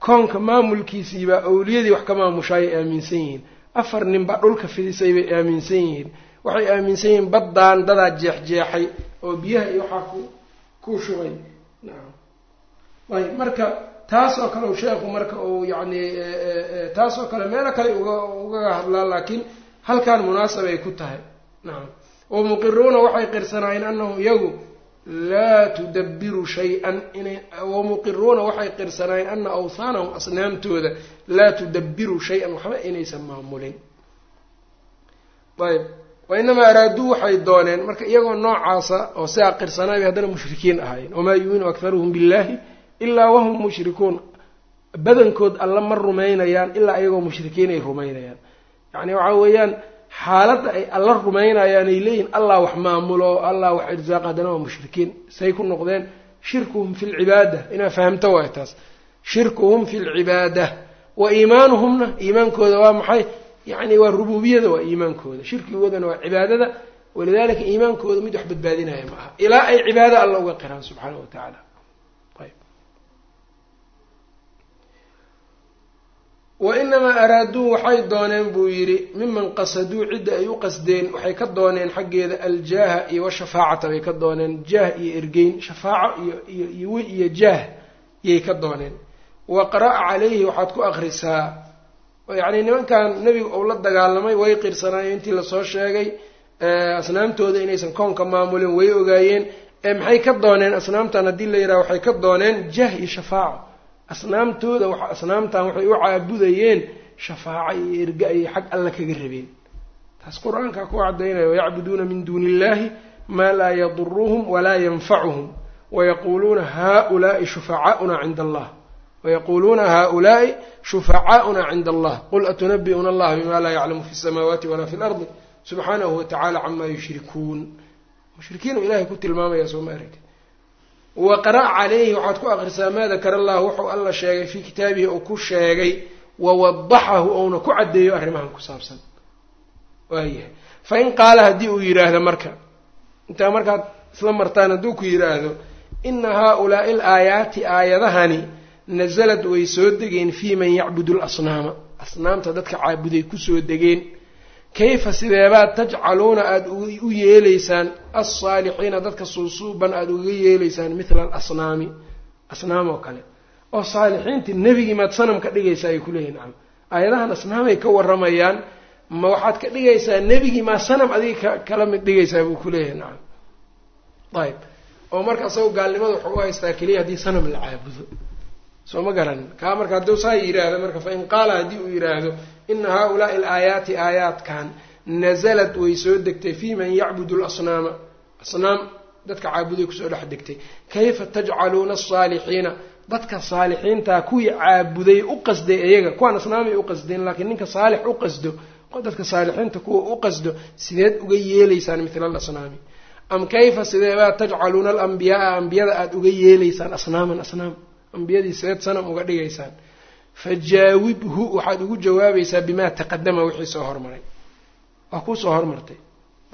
koonka maamulkiisiibaa awliyadii wax ka maamushaayay aaminsan yihiin. Afar nin baa dhulka fidisay bay aaminsan yihiin. Waxay aaminsan yihiin baddaan dadaa jeexjeexay oo biyaha iyo waxaa ku ku shubay. Ayb marka taasoo kale u sheekhu marka uu yacni taasoo kale meelo kale uga ugaga hadlaa laakiin halkan munaasab ay ku tahay. Nacam wamuqiruuna waxay qirsanaayeen anahum iyagu laa tudabbiru shay-an inay wamuqiruuna waxay qirsanaayeen ana awhaanahum asnaamtooda laa tudabbiru shay-an waxba inaysan maamulin. Ayb wainamaa araaduu waxay dooneen marka iyagoo noocaasa oo sidaa qirsanaabay haddana mushrikiin ahaayeen. Wamaa yuuminu akharuhum billahi ilaa wahum mushrikuun. Badankood alla ma rumaynayaan ilaa iyagoo mushrikiin ay rumaynayaan yacni waxaa weeyaan xaaladda ay alla rumaynayaan ay leeyihiin allah wax maamulo allah wax irsaaqa haddana waa mushrikiin. Say ku noqdeen shirkuhum fi lcibaada inaa fahamto waay taas. Shirkuhum fi lcibaada wa iimaanuhumna iimaankooda waa maxay? Yacni waa rububiyada waa iimaankooda. Shirkigoodana waa cibaadada. Walidalika iimaankooda mid wax badbaadinaya ma aha. Ilaa ay cibaado alla uga qiraan subxaana wa tacaala wainamaa araaduu waxay dooneen buu yidhi miman qasaduu cidda ay u qasdeen waxay ka dooneen xaggeeda aljaaha iyo washafaacata bay ka dooneen jaah iyo ergeyn shafaaco iyo iyo jaah yay ka dooneen. Waqra' calayhi waxaad ku akrisaa yacni nimankan nebiga uu la dagaalamay way qirsanaayeen intii la soo sheegay asnaamtooda inaysan koonka maamulin way ogaayeen. Ee maxay ka dooneen? Asnaamtan haddii la yidhaha waxay ka dooneen jaah iyo shafaaco asnaamtooda asnaamtan waxay u caabudayeen shafaaco iyo erga ayay xag alla kaga rabeen. Taas qur'aankaa ku cadaynaya wayacbuduuna min duuni illahi maa laa yaduruhum walaa yanfacuhum wayaquuluuna haulaai shufacaauna cinda allah wayaquuluuna haulaai shufacaauna cinda allah qul atunabi'una allaha bima laa yaclamu fi samaawaati walaa fi lardi subxaanahu watacala camaa yushrikuun. Mushrikiinu ilahay ku tilmaamaya soo ma aragti waqra' calayhi waxaad ku akrisaa maa dakara allah wuxuu alla sheegay fii kitaabihi uu ku sheegay wawadaxahu ouna ku caddeeyo arrimahan ku saabsan waayahay fa in qaala haddii uu yidhaahdo marka intaa markaad isla martaan hadduu ku yidhaahdo ina haa-ulaa'i al aayaati aayadahani nasalad way soo degeen fii man yacbudu lasnaama asnaamta dadka caabuday ku soo degeen kayfa sideebaad tajcaluuna aada u yeeleysaan alsaalixiina dadka suusuuban aada uga yeeleysaan mithla alasnaami asnaam oo kale oo saalixiintii nebigii maad sanam ka dhigaysaa ay kuleeyihin nacam aayadahan asnaamay ka warramayaan ma waxaad ka dhigaysaa nebigii maa sanam adiga ka kala mid dhigaysaa buu kuleeyahay nacam ayb oo marka isagoo gaalnimada wuxuu u haystaa keliya haddii sanam la caabudo soo ma garan kaa marka hadduu saa yidhaahdo marka fa in qaala haddii uu yidhaahdo ina haa-ulaai alaayaati aayaadkan nasalad way soo degtay fii man yacbudu lasnaama asnaam dadka caabuday ku soo dhex degtay kayfa tajcaluuna asaalixiina dadka saalixiintaa kuwii caabuday u qasday iyaga kuwaan asnaamay u qasdeen laakiin ninka saalix u qasdo dadka saalixiinta kuwa u qasdo sideed uga yeelaysaan mithla alasnaami am kayfa sideebaa tajcaluuna alambiyaaa ambiyada aada uga yeelaysaan asnaaman asnaam ambiyadii sideed sanam uga dhigaysaan fajaawibhu waxaad ugu jawaabaysaa bimaa taqadama wixii soo hormaray. Waa kuu soo hormartay.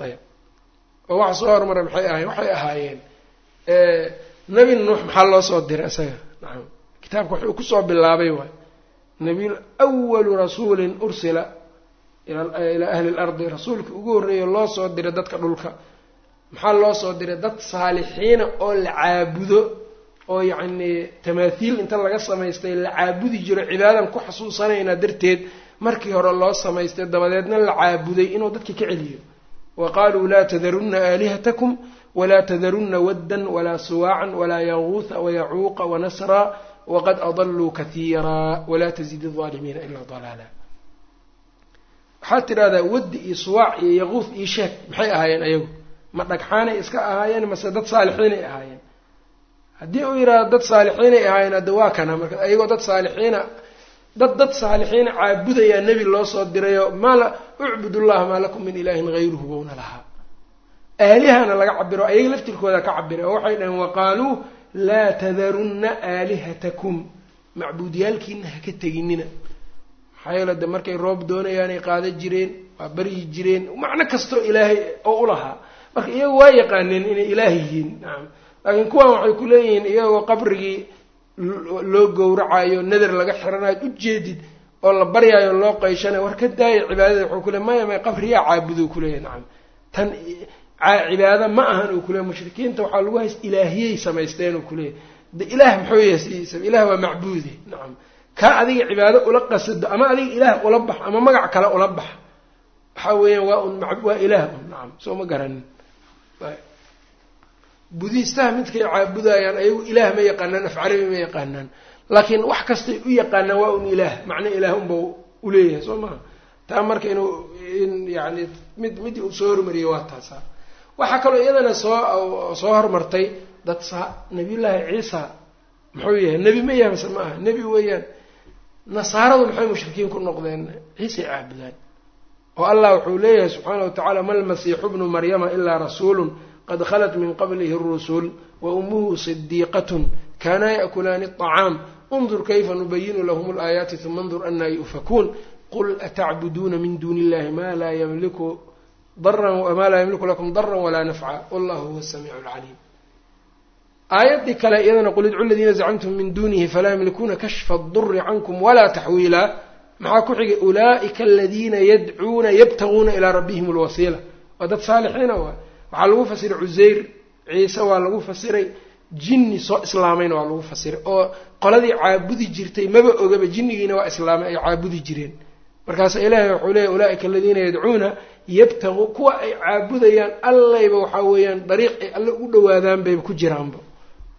Ayb. Oo waxa soo hormaray maxay ahayen waxay ahaayeen nebi nuux maxaa loo soo diray isaga nacam kitaabka wuxuu ku soo bilaabay waay. Nabiy awalu rasuulin ursila ilaa ahli lardi rasuulka ugu horreeya loo soo diray dadka dhulka. Maxaa loo soo diray? Dad saalixiina oo la caabudo oo yacni tamaathiil inta laga samaystay la caabudi jiro cibaadan ku xasuusanaynaa darteed markii hore loo samaystay dabadeedna la caabuday inuu dadka ka celiyo. Wa qaaluu laa tadarunna aalihatakum walaa tadarunna waddan walaa suwaacan walaa yaguuha wayacuuqa wanasraa waqad adaluu kathiiraa walaa tazid aldaalimiina ilaa dalaala. Waxaad tidhahdaa waddi iyo suwaac iyo yaquuh iyo sheeg maxay ahaayeen ayagu? Ma dhagxaanay iska ahaayeen mase dad saalixiinay ahaayeen haddii uu yidhaahdo dad saalixiinay ahaayeen hadda waa kana marka ayagoo dad saalixiina dad dad saalixiina caabudayaa nebi loo soo dirayo maala ucbudullaha maa lakum min ilaahin hayruhu bowna lahaa. Aalihana laga cabiro ayaga laftirkooda ka cabiray oo waxay dhaheen waqaaluu laa tadarunna aalihatakum. Macbuudiyaalkiina ha ka teginina maxaa yeele de markay roob doonayaanay qaada jireen waa baryi jireen macno kastoo ilaahay oo u lahaa. Marka iyagu waa yaqaaneen inay ilaah yihiin nacam laakiin kuwan waxay ku leeyihiin iyagoo qabrigii loo gowracayo nader laga xiranayo ujeedid oo la baryaayo loo qayshanayo war ka daaya cibaadada wuxuu kule maya maya qabriyaa caabudo kuleeyahy nacam. Tan cibaado ma ahan uu kuleeyahy mushrikiinta waxaa lagu hayst ilaahiyey samaysteen uu kuleeyahy de ilaah muxuu yahay ilaah waa macbuudi. Nacam. Kaa adiga cibaado ula qasado ama adiga ilaah ula bax ama magac kale ula bax. Waxaa weeyaan waa un waa ilaah un. Nacam. Soo ma garanin budiistaha midkay caabudayaan ayagu ilaah ma yaqaanaan afcarabi ma yaqaanaan laakiin wax kastay u yaqaanaan waa un ilaah. Macno ilaah unba uleeyahay soo maha taa marka inuu in yani mid mid uu soo hormariyay waa taasa waxaa kaloo iyadana soo soo hormartay dad saa nabiyullaahi ciisa muxuu yahay nebi ma yahay mase ma aha nebi weeyaan nasaaradu maxay mushrikiin ku noqdeen ciisay caabudaan. Oo allah wuxuu leeyahay subxaana wa tacaala ma lmasiixu bnu maryama ilaa rasuulun qad khalat min qablihi اrusul waumuhu صidiiqatn kanaa yaأkulaani الطacaam اndur kayfa nubayinu lahm اlaayaati uma اndur anaa yu'fakuun qul atacbuduuna min duuni illahi ma laa ymliku ma laa ymliku lakum dara walaa nafca wallahu huwa الsamiic اlcaliim aayaddii kale iyadana qul idcu ladiina zacmtum min dunihi falaa ymlikuuna kashfa اduri cankum walaa taxwiila maxaa ku xigay ulaa'ika aladiina yadcuuna yabtaguuna ilaa rabbihim اlwasiila waa dad saalixiina waa waxaa lagu fasiray cuseyr ciise waa lagu fasiray jinni soo islaamayna waa lagu fasiray oo qoladii caabudi jirtay maba ogaba jinnigiina waa islaamay ay caabudi jireen. Markaasa ilaahay wuxuu leeyahy ulaaika aladiina yadcuuna yabtagu kuwa ay caabudayaan allayba waxaa weeyaan dariiq ay alle ugu dhawaadaan bayba ku jiraanba.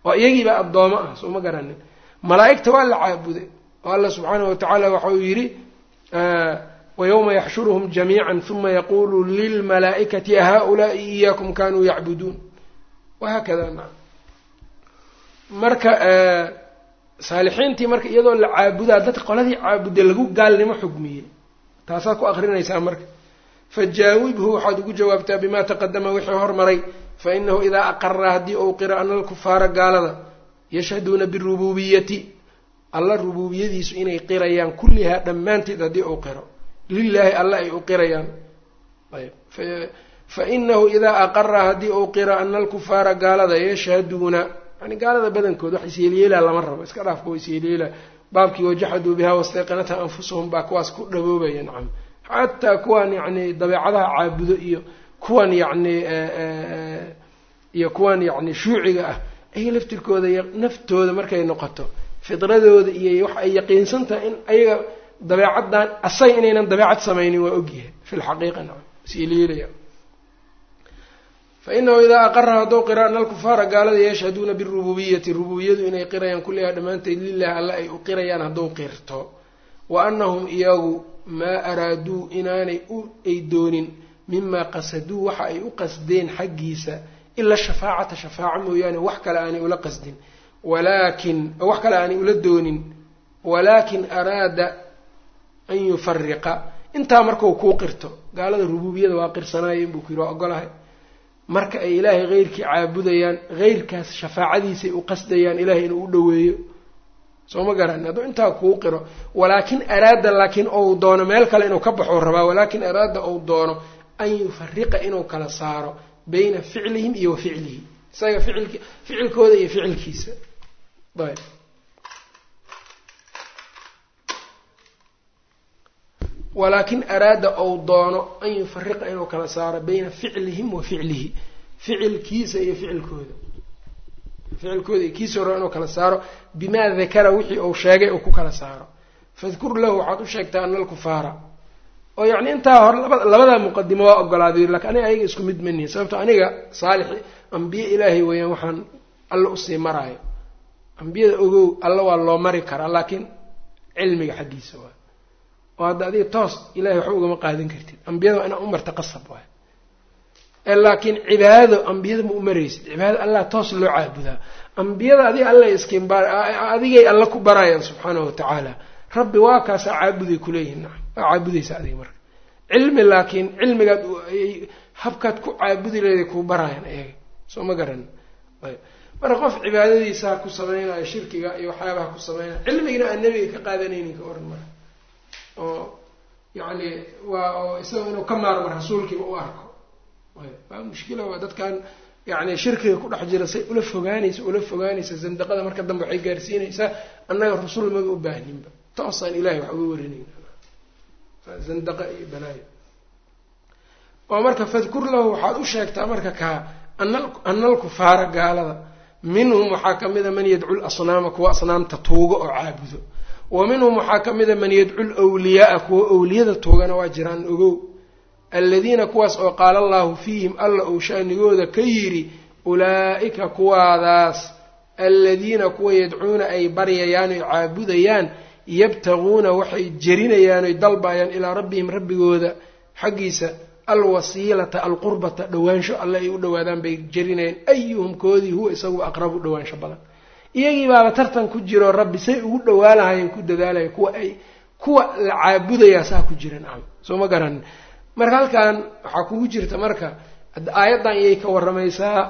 Oo iyagiiba addoomo ah soo garanin. Malaa'igta waa la caabuday oo alla subxaanahu watacaala waxa uu yidhi waywma yaxshuruhum jamiica uma yaqulu lilmalaa'ikati ahaulaai iyaakum kanuu yacbuduun wahaakada na marka saalixiintii marka iyadoo la caabudaa dadka qoladii caabuda lagu gaalnimo xugmiyey taasaad ku akrinaysaa marka fajaawibhu waxaad ugu jawaabtaa bima taqadama wixii hormaray fainahu idaa aqara haddii owqira ana alkufaara gaalada yashhaduuna birububiyati alla rubuubiyadiisu inay qirayaan kullihaa dhammaanteed haddii owqiro lilaahi alla ay u qirayaan. Ayb. Fa inahu idaa aqara haddii uu qiro ana alkufaara gaalada yashhaduuna yani gaalada badankood wax isyeelyeelaa lama rabo iska dhaafka wa isyeelyeelaa baabkii wajaxaduu bihaa wastayqanatha anfusahum baa kuwaas ku dhaboobaya nacam. Xataa kuwan yacni dabeecadaha caabudo iyo kuwan yacni iyo kuwan yacni shuuciga ah ayaga laftirkooda naftooda markay noqoto. Fidradooda iyo wax ay yaqiinsan tahay in ayaga dabeecaddan asaga inaynan dabeecad samaynin waa ogyahay fi lxaqiiqa nacam isyeelyeelaya fainahu idaa aqara hadduu qira ana alkufaara gaalada yashhaduuna birububiyati rububiyadu inay qirayaan kullihaa dhammaanteed lilahi alla ay u qirayaan hadduu qirto. Wa anahum iyagu maa araaduu inaanay ay doonin mimaa qasaduu waxa ay u qasdeen xaggiisa ila shafaacata shafaaco mooyaane wax kale aanay ula qasdin. Walaakin wax kale aanay ula doonin. Walaakin araada an yufariqa. Intaa markau kuu qirto gaalada rububiyada waa qirsanaayo inbuu ku yiri waa ogolahay marka ay ilaahay heyrkii caabudayaan heyrkaas shafaacadiisay u qasdayaan ilaahay inuu u dhoweeyo. Soo ma garan hadduu intaa kuu qiro walaakin araada laakiin ou doono meel kale inuu ka baxou rabaa walaakin araada ou doono an yufariqa inuu kala saaro bayna ficlihim iyo wa ficlihi. Isaga ficilk ficilkooda iyo ficilkiisa. Ayb walaakin araada ou doono an yufariqa inuu kala saaro bayna ficlihim wa ficlihi ficilkiisa iyo ficilkooda. Ficilkooda iyo kiisa hore inuu kala saaro bimaa dakara wixii uu sheegay uu ku kala saaro. Fadkur lahu waxaad u sheegtaa ana alkufaara oo yacni intaa hore laba labadaa muqadimo waa ogolaaday laakiin aniga ayaga isku mid manihin sababto aniga saalixi ambiye ilaahay weeyaan waxaan alla u sii maraayo. Ambiyada ogow alla waa loo mari karaa laakiin cilmiga xaggiisa waa oo hadda adiga toos ilahay waxba ugama qaadan kartid. Ambiyada waa inaa u marta qasab waay. Laakiin cibaadado ambiyada ma u maraysid. Cibaadada allah toos loo caabudaa. Ambiyada adiga alla iskimbaar adigay alla ku barayaan subxaanahu watacaala rabbi waa kaasaa caabuday kuleeyihin nacam waa caabudaysa adiga marka. Cilmi laakiin cilmigaad habkaad ku caabudi leeday kuu baraayan ayaga. Soo ma garan. Marka qof cibaadadiisa ha ku samaynayo shirkiga iyo waxyaabaha ku sameynaya cilmigina aan nebiga ka qaadanaynin ka oran marka oo yacni waa oo isaga inuu ka maarmo rasuulkiiba u arko. Waa mushkila waa dadkan yani shirkiga ku dhex jira say ula fogaanaysa ula fogaanaysa zandaqada marka dambe waxay gaarsiinaysaa annaga rasul maga u baahninba toosaan ilahay wax uga warinayna zandaqa iyo balaayo oo marka fadkur lahu waxaad u sheegtaa marka kaa ana alkufaara gaalada. Minhum waxaa ka mida man yadcu lasnaama kuwa asnaamta tuuga oo caabudo wa minhum waxaa ka mida man yadcu lwliyaaa kuwa owliyada tuugana waa jiraan ogow. Aladiina kuwaas oo qaala allahu fiihim alla uu shaanigooda ka yidhi ulaa'ika kuwaadaas aladiina kuwa yadcuuna ay baryayaan oy caabudayaan yabtaguuna waxay jerinayaan oy dalbayaan ilaa rabbihim rabbigooda. Xaggiisa alwasiilata alqurbata dhowaansho alle ay u dhowaadaan bay jerinayaan. Ayuhum koodii huwa isaguba aqrabu dhowaansho badan iyagii baaba tartan ku jiroo rabbi say ugu dhowaalahayeen ku dadaalaya kuwa ay kuwa la caabudayaa saa ku jira nacam soo ma garanin marka halkan waxaa kugu jirta marka aayaddan iyay ka warramaysaa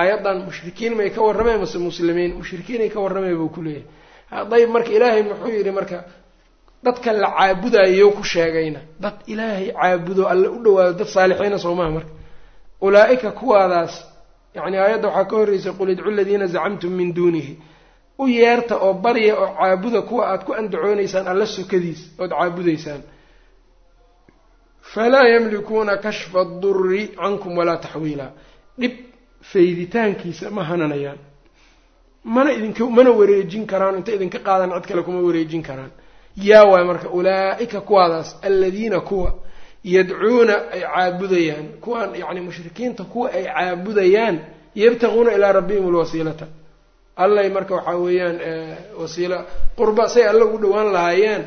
aayaddan mushrikiin may ka warrameen mase muslimiin mushrikiinay ka warramay buu ku leeyahay. Hadayb marka ilaahay muxuu yidhi marka dadka la caabudayo ku sheegayna. Dad ilaahay caabudo alle u dhawaado dad saalixiina soomaha marka. Ulaa-ika kuwaadaas yacni aayadda waxaa ka horreysay qul idcu ladiina zacamtum min duunihi. U yeerta oo barya oo caabuda kuwa aad ku andacoonaysaan alla sokadiis ood caabudaysaan. Falaa yamlikuuna kashfa adurri cankum walaa taxwiila. Dhib fayditaankiisa ma hananayaan. Mana idinka mana wareejin karaan inta idinka qaadan cid kale kuma wareejin karaan. Yaa waay marka ulaa-ika kuwaadaas aladiina kuwa yadcuuna ay caabudayaan kuwaan yacni mushrikiinta kuwa ay caabudayaan yabtaquuna ilaa rabbihim alwasiilata allay marka waxaa weeyaan wasiila qurba say alla ugu dhowaan lahaayeen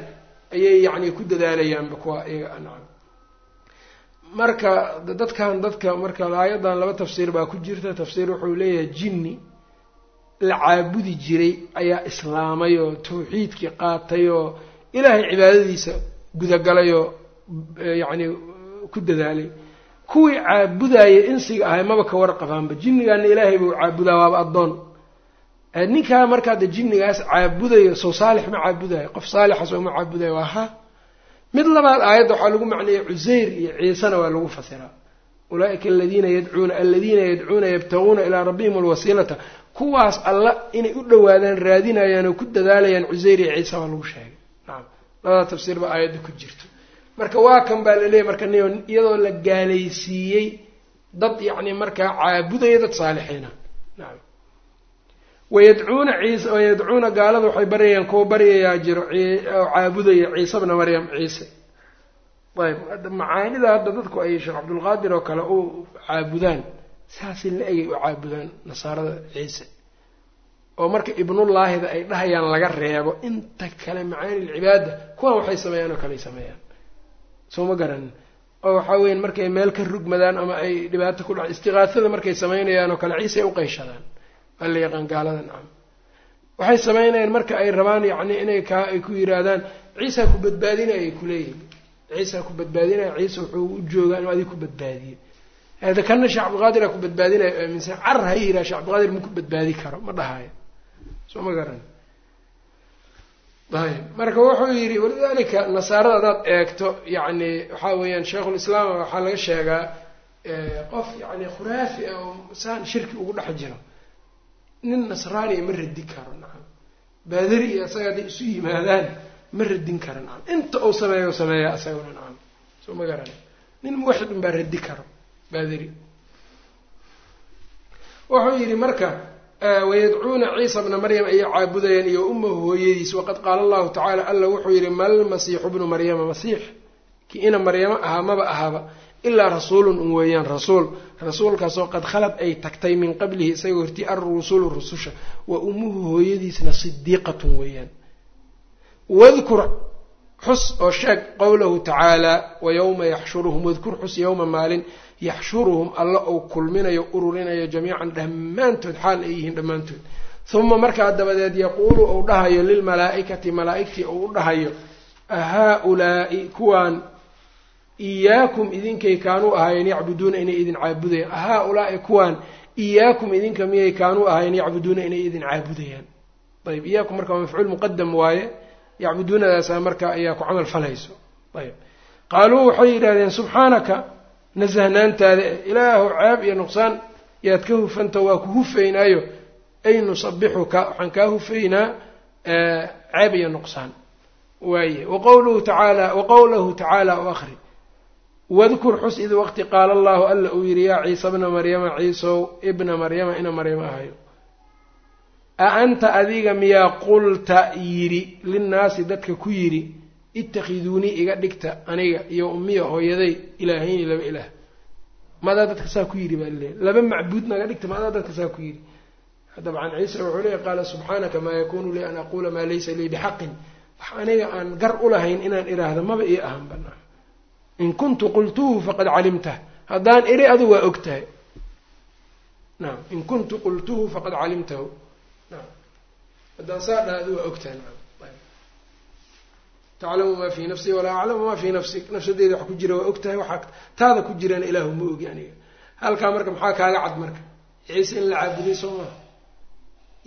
ayay yacni ku dadaalayaanba kuwa iyaga nacam. Marka dadkan dadka marka aayadan laba tafsiir baa ku jirta. Tafsiir wuxuu leeyahay jinni la caabudi jiray ayaa islaamay oo tawxiidkii qaatay oo ilaahay cibaadadiisa gudagalay oo yacni ku dadaalay kuwii caabudaya insiga ahay maba ka warqabaanba jinnigaana ilaahay buu caabudaa waaba addoon. Ninkaa marka hadda jinnigaas caabudayo sow saalix ma caabudayo qof saalixa sow ma caabudayo waa ha mid labaad aayadda waxaa lagu macneeyey cusayr iyo ciisena waa lagu fasiraa ulaaika aladiina yadcuuna aladiina yadcuuna yabtaguuna ilaa rabbihim alwasiilata. Kuwaas alla inay u dhowaadaan raadinayaan oo ku dadaalayaan cusayr iyo ciise waa lagu sheegay. Nacam labada tafsiir baa aayadda ku jirto marka waa kan baa laleeyahy marka niyo iyadoo la gaalaysiiyey dad yacni markaa caabudaya dad saalixiina. Nacam wayadcuuna ciise wayadcuuna gaalada waxay baryayaan kuwa baryayaa jiro oo caabudaya ciise bna maryam ciise. Ayb macaanida hadda dadku ay sheekh cabdulqaadir oo kale u caabudaan saasi la-egay u caabudaan nasaarada ciise. Oo marka ibnullaahida ay dhahayaan laga reebo inta kale macaani lcibaada kuwan waxay sameeyaan oo kaley sameeyaan soo ma garanin oo waxaa weyan markay meel ka rugmadaan ama ay dhibaato ku dhac istiqaasada markay samaynayaan oo kale ciise ay uqayshadaan waa la yaqaan gaalada nacam waxay samaynayaan marka ay rabaan yacni inay kaa ay ku yidhaahdaan ciisaa ku badbaadinaya ay kuleeyihin ciisaa ku badbaadinaya ciise wuxuu u joogaa inuu adig ku badbaadiyo. Hada kana sheekh cabdiqaadiraa ku badbaadinayo aaminsan carar ha yihaha shekh cabdiqaadir ma ku badbaadi karo ma dhahayo. Soo ma garan ayb. Marka wuxuu yidhi walidalika nasaarada hadaad eegto yacni waxaa weeyaan sheikhulislaam waxaa laga sheegaa qof yani khuraafi ah oo saan shirki ugu dhex jiro. Nin nasraaniya ma radin karo nacam baadari iyo isaga hadday isu yimaadaan ma radin karo nacam inta uu sameeyo sameeya isaguna nacam soo ma garan. Nin muwaxid un baa radi karo baadari. Wuxuu yidhi marka wayadcuuna ciisa bna maryam ayay caabudayaan iyo ummahu hooyadiis waqad qaala allahu tacaala alla wuxuu yidhi malmasiixu bnu maryama masiix ki ina maryamo ahaa maba ahaba ilaa rasuulun un weeyaan rasuul rasuulkaasoo qad khalad ay tagtay min qablihi isagoo hortii alrusulu rususha wa ummuhu hooyadiisna sidiiqatun weeyaan wadkur xus oo sheeg qowlahu tacaalaa wa yowma yaxshuruhum wadkur xus yowma maalin yaxshuruhum alla uu kulminayo ururinayo jamiican dhammaantood xaal ay yihiin dhammaantood. Uma markaa dabadeed yaquulu uu dhahayo lilmalaa'ikati malaa'igtii uu u dhahayo ahaa-ulaa'i kuwaan iyaakum idinkay kaanuu ahaayeen yacbuduuna inay idin caabudayaan. Ahaa-ulaa'i kuwaan iyaakum idinka miyay kaanuu ahaayeen yacbuduuna inay idin caabudayaan. Ayb iyaakum marka waa mafcuul muqadam waaye yacbuduunadaasa marka ayaa ku camal falayso. Ayb qaaluu waxay yidhahdeen subxaanaka nasahnaantaada ilaahu ceeb iyo nuqsaan yaad ka hufanta waa ku hufaynaayo. Ay nusabixuka waxaan kaa hufaynaa ceeb iyo nuqsaan. Waaye waqowluhu tacaala waqowlahu tacaala u akri wadkur xus id waqti qaala allahu alla uu yidhi yaa ciisa bna maryama ciisow ibna maryama ina maryama ahayo. A anta adiga miyaa qulta yidhi linnaasi dadka ku yidhi itakhiduunii iga dhigta aniga iyo ummiya hooyaday ilaahayni laba ilaah. Maadaa dadka saa ku yidhi baa laleeyahy laba macbuud naga dhigta maadaa dadka saa ku yidhi. Dabcan ciise wuxuu leeya qaala subxaanaka maa yakunu lii an aquula maa laysa lii bixaqin. Wax aniga aan gar u lahayn inaan idhaahdo maba ii ahan banaa in kuntu qultuhu faqad calimtah haddaan iri adu waa og tahay. Naam in kuntu qultuhu faqad calimtahu. Naam. Haddaan saa dhaha adu waa og tahay naam taclamu maa fii nafsii walaa aclamu maa fii nafsik. Nafsadeeda wax ku jira waa og tahay waxaa taada ku jirana ilaahu ma ogi aniga. Halkaa marka maxaa kaaga cad marka? Ciise in la caabuday soo maha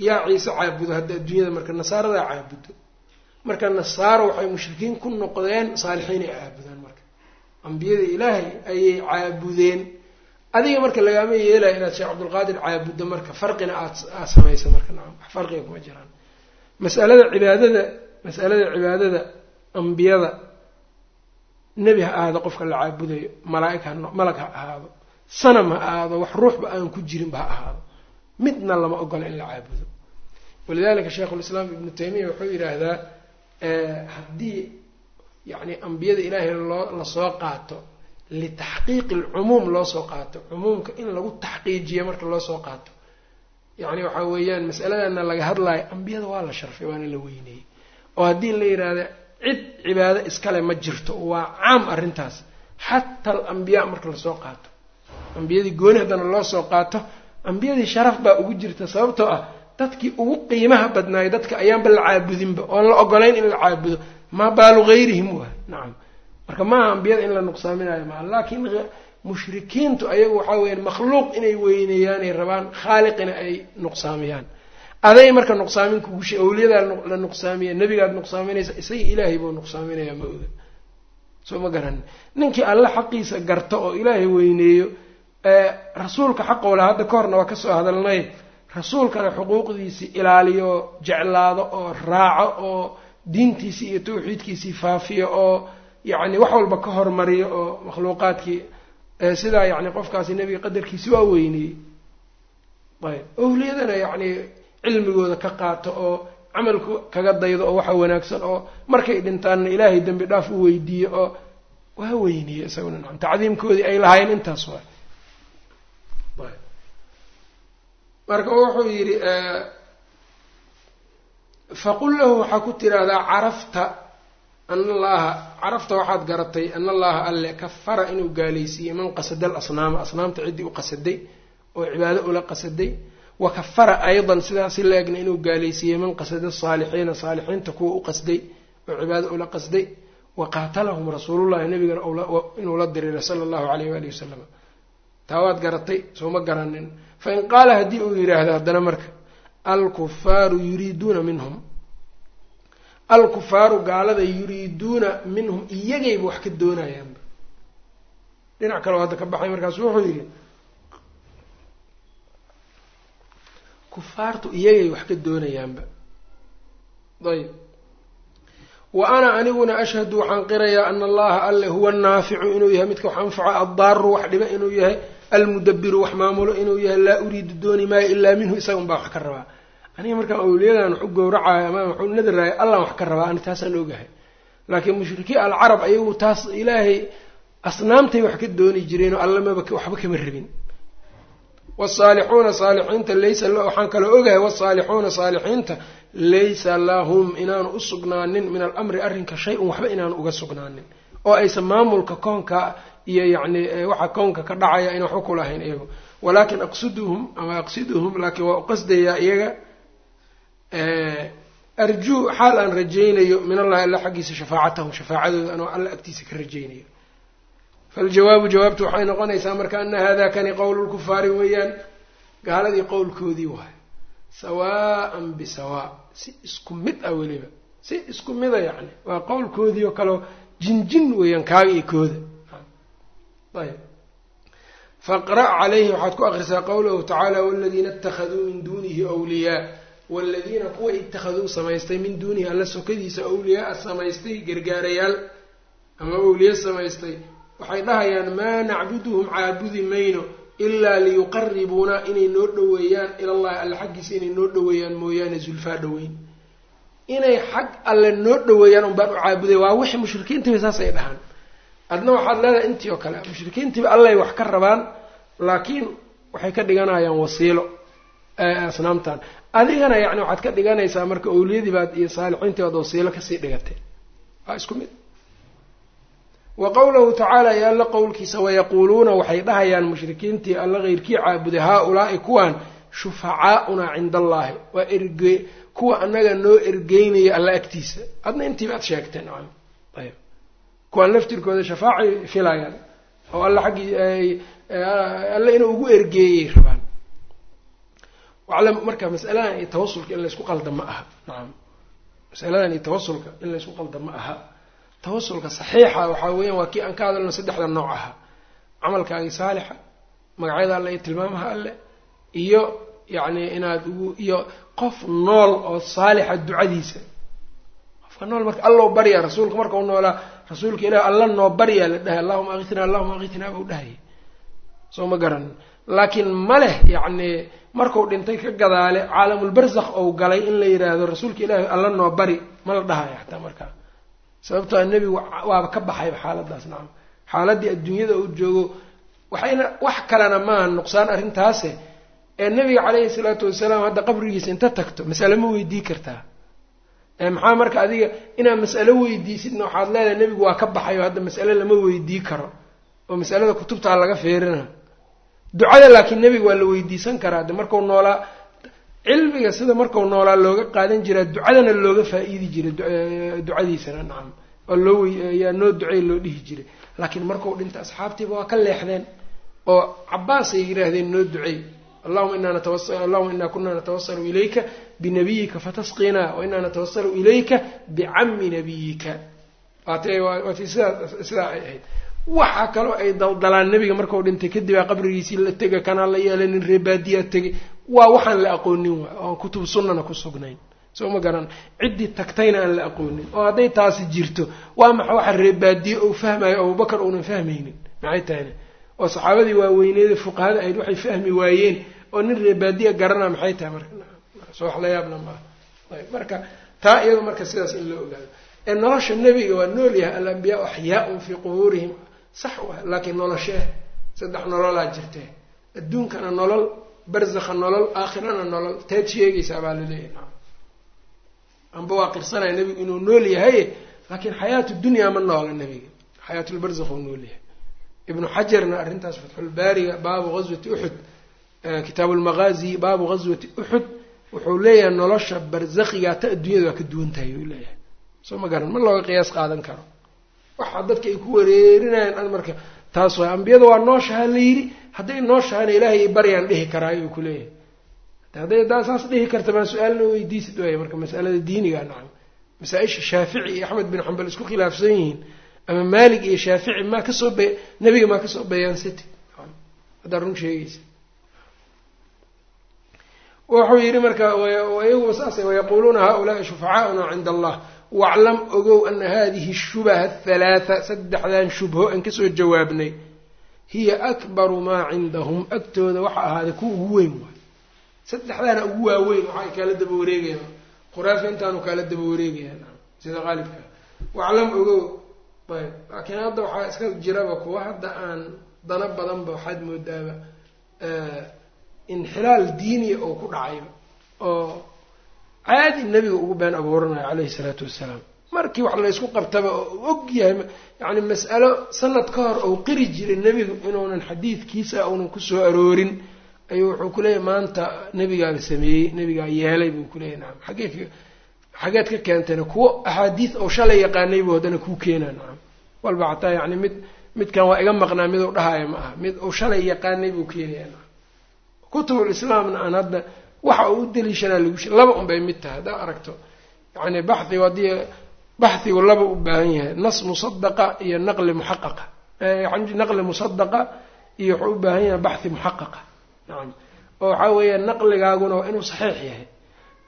yaa ciise caabudo hadda adduunyada marka nasaaradaa caabudo? Marka nasaaro waxay mushrikiin ku noqdeen saalixiin ay caabudaan marka. Ambiyada ilaahay ayay caabudeen. Adiga marka lagaama yeelayo inaad sheekh cabdulqaadir caabuddo marka farqina aad aad samayso marka nacam farqiga kuma jiraan. Masalada cibaadada masalada cibaadada ambiyada nebi ha ahaado qofka la caabudayo malaaig ha malag ha ahaado sanam ha ahaado wax ruuxba aan ku jirinba ha ahaado midna lama ogola in la caabudo. Walidalika sheikhulislaam ibnu taymiya wuxuu yidhaahdaa haddii yacni ambiyada ilaahay loo la soo qaato litaxqiiqi alcumuum loo soo qaato cumuumka in lagu taxqiijiyo marka loo soo qaato yacni waxaa weeyaan masaladana laga hadlayo ambiyada waa la sharfay waana la weyneeyey oo haddii la yidhaahda cid cibaado iskale ma jirto waa caam arrintaas. Xataa alambiyaa marka la soo qaato. Ambiyadii gooni haddana loo soo qaato ambiyadii sharaf baa ugu jirta sababtoo ah dadkii ugu qiimaha badnaayay dadka ayaanba la caabudinba oon la ogolayn in la caabudo. Maa baalu hayrihim waay nacam. Marka maaha ambiyada in la nuqsaaminayo maaha laakiin mushrikiintu ayagu waxaa weyaan makhluuq inay weyneeyaanay rabaan khaaliqina ay nuqsaamiyaan aday marka nuqsaamin kugu she awliyadaa la nuqsaamiya nebigaad nuqsaaminaysa isaga ilaahay buu nuqsaaminayaa ma oga soo ma garanin. Ninkii alle xaqiisa garta oo ilaahay weyneeyo rasuulka xaqoola hadda ka horna waa ka soo hadalnay. Rasuulkana xuquuqdiisii ilaaliyo jeclaado oo raaco oo diintiisii iyo tawxiidkiisii faafiyo oo yacni wax walba ka hormariyo oo makhluuqaadkii sidaa yacni qofkaasi nebiga qadarkiisi waa weyneeyey. Ayb awliyadana yacni cilmigooda ka qaato oo camalku kaga daydo oo waxa wanaagsan oo markay dhintaanna ilaahay dembi dhaaf u weydiiyo oo waa weyniye isaguna nacam tacdiimkoodii ay lahaayeen intaas waa marka wuxuu yidhi faqul lahu waxaa ku tiraahdaa carafta ana allaha carafta waxaad garatay ana allaha alle kafara inuu gaalaysiiyey man qasada alasnaama asnaamta ciddii u qasaday oo cibaado ula qasaday wa kafara aydan sidaasi la-egna inuu gaalaysiiyey man qasada saalixiina saalixiinta kuwa u qasday oo cibaado ula qasday. Wa qaatalahum rasuulullahi nabigana inuu la diriiray sala allahu alayh waalihi wasalam taa waad garatay sooma garanin. Fain qaala haddii uu yidhaahdo haddana marka alkufaaru yuriiduuna minhum. Alkufaaru gaalada yuriiduuna minhum iyagayba wax ka doonayaanba dhinac kaleo hadda ka baxay markaasu wuxuu yidhi kufaartu iyagay wax ka doonayaanba. Ayb. Wa ana aniguna ashhadu waxaan qirayaa ana allaha alle huwa naaficu inuu yahay midka wax anfaco addaaru wax dhiba inuu yahay almudabiru wax maamulo inuu yahay laa uriidu dooni maayo ilaa minhu isaga un baa wax ka rabaa. Aniga markaan awliyadan wax u gowracayo ama wax u nadiraayo allaan wax ka rabaa ani taasaan ogahay. Laakiin mushrikiin alcarab ayagu taas ilaahay asnaamtay wax ka dooni jireenoo alla maba waxba kama rabin wsaalixuuna saalixiinta laysa waxaan kaloo ogahay wsaalixuuna saalixiinta laysa lahum inaanu usugnaanin min alamri arrinka shay-un waxba inaanu uga sugnaanin. Oo aysan maamulka koonka iyo yacni waxa kownka ka dhacaya ayna waxba kulahayn iyagu. Walaakin aqsiduhum ama aqsiduhum laakiin waa uqasdayaa iyaga arjuu xaal aan rajaynayo min allahi alla xaggiisa shafaacatahum shafaacadooda anoo alla agtiisa ka rajaynayo faljawaabu jawaabtu waxay noqonaysaa marka ana hada kani qowlu lkufaari weeyaan gaaladii qowlkoodii waay sawaaan bisawaa si isku mid ah weliba si isku mida yacni waa qowlkoodii oo kaleo jinjin weeyaan kaaga iyo kooda ayb faqra' calayhi waxaad ku akrisaa qowlahu tacaala waladiina ittakhaduu min duunihi wliyaa waladiina kuwa ittakhaduu samaystay min duunihi alla sokadiisa awliyaaa samaystay gargaarayaal ama awliye samaystay waxay dhahayaan maa nacbuduhum caabudi mayno ilaa liyuqaribuuna inay noo dhoweeyaan ilallahi alle xaggiisa inay noo dhoweeyaan mooyaane zulfaa dhoweyn. Inay xag alle noo dhoweeyaan unbaan u caabuday waa wixii mushrikiintiiba saasay dhahaan. Adna waxaad leedahay intii oo kale mushrikiintiiba allay wax ka rabaan laakiin waxay ka dhiganayaan wasiilo. Asnaamtan. Adigana yacni waxaad ka dhiganaysaa marka owliyadii baad iyo saalixiintii baad wasiilo ka sii dhigatay. Waa isku mid wa qowlahu tacaala iyo alla qowlkiisa wayaquuluuna waxay dhahayaan mushrikiintii alla keyrkii caabuday haa-ulaa'i kuwan shufacaaunaa cinda allaahi waa erge kuwa annaga noo ergeynaya alla agtiisa. Adna intiiba ad sheegtay nacam ayb kuwaan laftirkooda shafaacay filayaan oo alla xaggii alle inuu ugu ergeeyay rabaan. Waclam marka masaladan iyo tawasulka in laysku qalda ma aha. Nacam masaladan iyo tawasulka in laysku qalda ma aha tawasulka saxiixa waxaa weeyaan waa kii aan ka hadalno saddexda nooc ahaa camalkaagii saalixa magacyada alle iyo tilmaamaha alle iyo yacni inaad ugu iyo qof nool oo saalixa ducadiisa. Qofka nool marka allow barya rasuulka markau noolaa rasuulka ilaah alla noo baryaa la dhahay allahuma akitnaa allahuma akitnaa buu dhahaya soo ma garanin laakiin ma leh yacni markuu dhintay ka gadaale caalamulbarzakh ou galay in la yidhaahdo rasuulka ilaahi alla noo bari ma la dhahayo xataa markaa sababtoo nebigu waaba ka baxayba xaaladaas nacam xaaladdii adduunyada uu joogo waxayna wax kalena maaha nuqsaan arrintaase ee nabiga caleyhi salaatu wasalaam hadda qabrigiisa inta tagto masale ma weydii kartaa. Maxaa marka adiga inaad mas'alo weydiisidna waxaad leedahay nebigu waa ka baxayo hadda mas'ale lama weydii karo oo masalada kutubtaa laga feerina. Ducada laakiin nebiga waa la weydiisan karaa de markau noolaa cilmiga sida markau noolaa looga qaadan jiraa ducadana looga faa-iidi jiray ducadiisana nacam oo loo yaa noo ducey loo dhihi jiray. Laakiin markau dhinta asxaabtiiba waa ka leexdeen oo cabaasay yidhaahdeen noo ducey allahuma inaa natawas allahuma inaa kunaa natawasalu ilayka binabiyika fatasqinaa wa inaa natawasalu ilayka bicami nabiyika. Waatay sidaa ay ahayd. Waxa kaloo ay daldalaan nebiga markau dhintay kadib aa qabrigiisii la tega kanaa la yeelay nin reebaadiyaa tegay waa waxaan la aqoonin waay oan kutub sunnana ku sugnayn. Soo ma garan ciddii tagtayna aan la aqoonin. Oo hadday taasi jirto waa maxa waxa reebaadiye ou fahmayo abubakar uunan fahmaynin? Maxay tahayna oo saxaabadii waaweyneeda fuqahada ahayd waxay fahmi waayeen oo nin reebaadiya garana maxay tahay? Marka soo wax la yaabna maaha ayb marka taa iyado marka sidaas in loo ogaado. Ee nolosha nebiga waa nool yahay alambiyaa axyaaun fii qubuurihim. Sax waay laakiin noloshee saddex nololaa jirtee. Adduunkana nolol barzakha nolol aakhirana nolol. Teed sheegaysaa baa la leeyahay amba waa qirsanaya nebigu inuu nool yahay laakiin xayaatu dunyaa ma noola nebiga. Xayaatulbarzakh uu nool yahay. Ibnu xajarna arrintaas fatxulbaariga baabu ghaswati uxud kitaabu lmaqaazi baabu ghaswati uxud wuxuu leeyahay nolosha barzakhigaa ta adduunyada waa ka duwan tahay uu leeyahay. Soo ma garan ma looga qiyaas qaadan karo. Waxa dadka ay ku wareerinayaan an marka taas waay ambiyada waa nooshaha la yidhi hadday nooshahana ilaahay baryaan dhihi karaa ayuu ku leeyahay. Hadday daa saas dhihi karta baa su'aalna weydiisid waaya marka masalada diiniga nacam. Masaa-isha shaafici iyo axmed bin xambal isku khilaafsan yihiin. Ama maalik iyo shaafici maa ka soo ba nebiga maa ka soo bayaansati haddaa run sheegaysa. Wuxuu yidhi marka iyaguba saasay wayaquuluuna haulaai shufacaauna cinda allah waclam ogow ana hadihi shubaha athalaatha saddexdan shubho aan ka soo jawaabnay hiya akbaru maa cindahum. Agtooda waxa ahaaday kuwa ugu weyn waay. Saddexdaana ugu waaweyn waxay kaala daba wareegayaan. Khuraafi intaanu kaala daba wareegayaan. Sida qaalibka. Waclam ogow. Ayb laakiin hadda waxaa iska jiraba kuwa hadda aan dana badanba waxaad moodaaba inxilaal diiniya oo ku dhacayba oo caadi nebiga ugu been abuuranayo caleyhi salaatu wassalaam markii wax laysku qabtaba oo og yahay yacni mas'alo sanad ka hor ou qiri jiray nebigu inuunan xadiidkiisa uunan ku soo aroorin ayuu wuxuu kuleeyahy maanta nebigaaba sameeyey nebigaa yeelay buu kuleeyahy nacam xageed xageed ka keentayna kuwo axaadiis oo shalay yaqaanay buu haddana kuu keenaa. Nacam walba xataa yacni mid midkan waa iga maqnaa miduu dhahaya ma aha. Mid uu shalay yaqaanay buu keenaya nacam kutubul islaamna aan hadda waxa uu u daliishanaa lagu laba un bay mid tahay haddaa aragto. Yacni baxhigu haddii baxhigu laba u baahan yahay. Nas musadaqa iyo naqli muxaqaqa. Naqli musadaqa iyo wuxuu u baahan yahay baxhi muxaqaqa. Oo waxaa weeya naqligaaguna waa inuu saxiix yahay.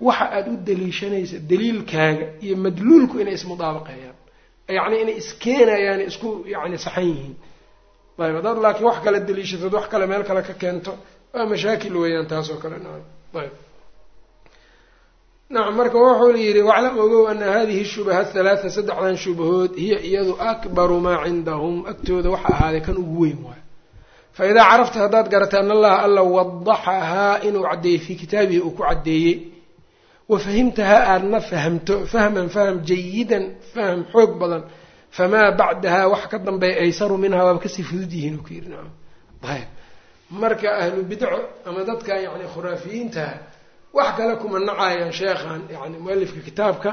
Waxa aada u daliishanaysa daliilkaaga iyo madluulku inay ismudaabaqeeyaan. Yacni inay iskeenayaan isku yacni saxan yihiin. Ayb haddaad laakiin wax kale daliishatad wax kale meel kale ka keento waa mashaakil weeyaan taas oo kale ayb nacam marka wuxuu yidhi waclam ogow ana hadihi shubaha halaatha saddexdan shubahood hiya iyadu akbaru maa cindahum. Agtooda waxa ahaaday kan ugu weyn waayo fa idaa carafta haddaad garatay an allaha alla wadaxahaa inuu caddeeyey fii kitaabihi uu ku caddeeyey. Wa fahimtahaa aadna fahamto fahman faham jayidan faham xoog badan. Famaa bacdahaa wax ka dambeeya aysaru minhaa waaba ka sii fudud yihiin uu ku yidhi. Nacam ayb marka ahlu bidco ama dadka yacni khuraafiyiintaha wax kale kuma nacayaan sheekhan yani mualifka kitaabka.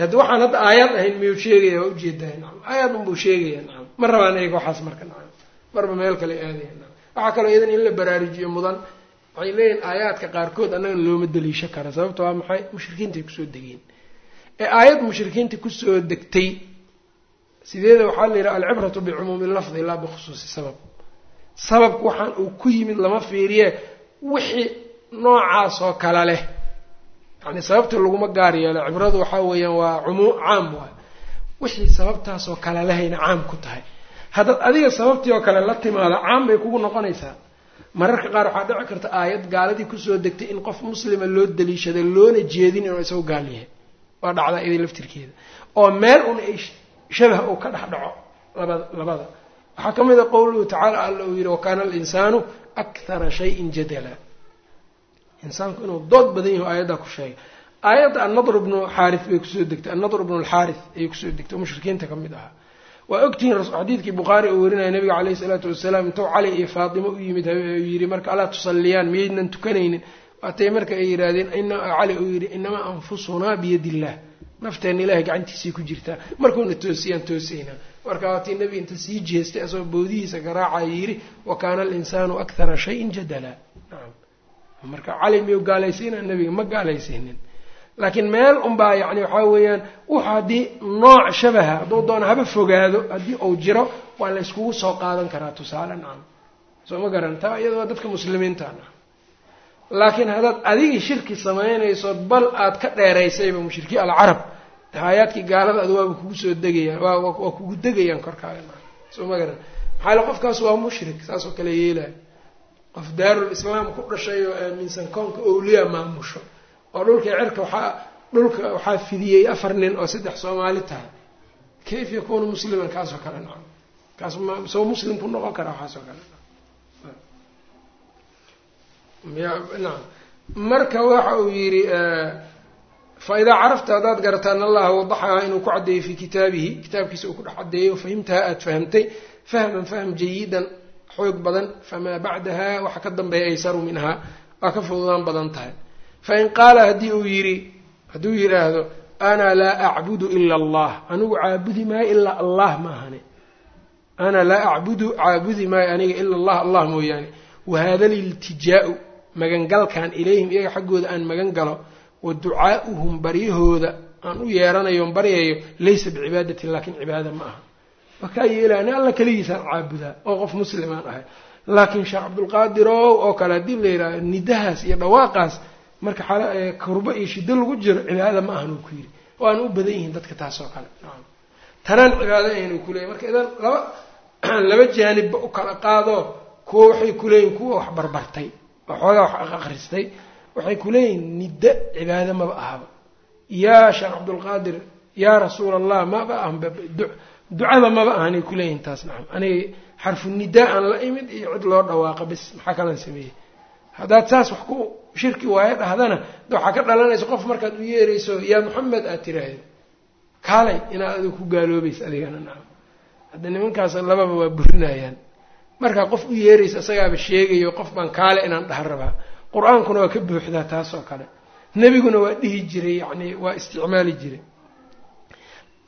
Had waxaan hadda aayad ahayn miyuu sheegaya waa ujeedahay nacam aayad unbuu sheegaya nacam ma rabaan ayaga waxaas marka nacam marba meel kale aadaya nacam waxaa kaloo iyadan in la baraarujiyo mudan waxay leeyihiin aayaadka qaarkood annaga looma daliisho kara sababta waa maxay? Mushrikiintay ku soo degeen. Ee aayad mushrikiinta ku soo degtay sideeda waxaa la yidhaha alcibratu bicumuumi lafdi laa bikhusuusi sabab. Sababku waxaan uu ku yimid lama fiiriye wixii noocaas oo kale leh. Yacni sababta laguma gaar yeelo cibradu waxaa weeyaan waa cumuu caam waay wixii sababtaasoo kale lehayna caam ku tahay. Haddaad adiga sababtii oo kale la timaado caam bay kugu noqonaysaa. Mararka qaar waxaa dhici karta aayad gaaladii ku soo degtay in qof muslima loo daliishaday loona jeedin inuu isagu gaal yahay. Waa dhacdaa iyada laftirkeeda. Oo meel un ay shabah uu ka dhex dhaco labada labada. Waxaa ka mid a qowluhu tacaala alla uu yidhi wakaana alinsaanu akhara shayin jadala insaanku inuu dood badan yaho aayaddaa ku sheegay. Aayadda annadr bnu xaari bay ku soo degtay. Annadr bnu lxaari ayay ku soo degtay. Oo mushrikiinta ka mid ahaa. Waa ogtihiin xadiidkii bukhaari uu warinaya nabiga caleyhi isalaatu wasalaam intuu cali iyo faatimo u yimid yidhi marka alaa tusalliyaan miyaynan tukanaynin? Waatay marka ay yidhaahdeen cali uu yidhi inamaa anfusunaa biyadi illah nafteenna ilahay gacantiisii ku jirtaa markuuna toosiyaan toosaynaa marka nebi inta sii jeestay asagoo boodihiisa garaacaya yidhi wa kaana alinsaanu akhara shayin jadala marka cali miyuu gaalaysiina nebiga ma gaalaysiinin. Laakiin meel unbaa yacni waxaa weeyaan wux haddii nooc shabaha hadduu doono haba fogaado haddii uu jiro waa la yskugu soo qaadan karaa tusaale nacam soo ma garan taa iyadoo dadka muslimiinta nah laakiin haddaad adigii shirki samaynayso bal aad ka dheeraysayba mushrikiin alcarab. Aayaadkii gaalada ad waaba kugu soo degayaan waa kugu degayaan korkaaga soo ma garan maxaa le qofkaas waa mushrik saasoo kale yeelaya qof daarul islaam ku dhashay oo aaminsan koonka owliya maamusho. Oo dhulka cirka waxaa dhulka waxaa fidiyey afar nin oo saddex soomaali tahay. Kayf yakuunu musliman kaasoo kale nacam kaas soo muslim ku noqon kara waxaasoo kale. Nacam marka waxa uu yidhi fa idaa carafta haddaad garata an allaha wadaxaha inuu ku caddeeyey fii kitaabihi. Kitaabkiisa uu ku dhex caddeeyey fahimtaha aada fahamtay. Fahman fahm jayidan xoog badan famaa bacdaha waxa ka dambeeya aysaru minhaa waa ka fududaan badan tahay. Fain qaala haddii uu yidhi hadduu yidhaahdo ana laa acbudu ila allah anigu caabudi maayo ilaa allah ma ahane ana laa acbudu caabudi maayo aniga ila allah allah mooyaane. Wahada liltijaau magangalkan ilayhim iyaga xaggooda aan magan galo wa ducaa'uhum baryahooda aan u yeeranayo on baryayo laysa bicibaadatin laakiin cibaada ma aha wakaa yeelaa ni alla keligiisaan caabudaa oo qof muslimaan ahay. Laakiin sheekh cabdulqaadirow oo kale haddii la yidhahdo nidahaas iyo dhawaaqaas marka kurbo iyo shido lagu jiro cibaada ma ahan uu ku yidhi. Waana u badan yihiin dadka taas oo kale tanaan cibaado ahayn uu kuleeyay marka idan laba laba jaanibba u kala qaado kuwa waxay kuleeyihin kuwa wax barbartay oo xoogaa wax akhristay waxay kuleeyihin niddo cibaado maba ahaba. Yaa sheekh cabdulqaadir yaa rasuul allah maba ahanba ducada maba ahanay kuleeyihin taas nacam aniga xarfu nidaa aan la imid iyo cid loo dhawaaqa bis maxaa kalan sameeyey? Haddaad saas wax ku shirki waayo dhahdana waxaa ka dhalanaysa qof markaad u yeerayso yaa maxamed aad tiraahdo kaalay inaad adiga ku gaaloobaysa adigana nacam hadda nimankaas lababa waa burinayaan markaa qof u yeeraysa isagaaba sheegayo qof baan kaale inaan dhaha rabaa. Qur'aankuna waa ka buuxdaa taas oo kale. Nebiguna waa dhihi jiray yacni waa isticmaali jiray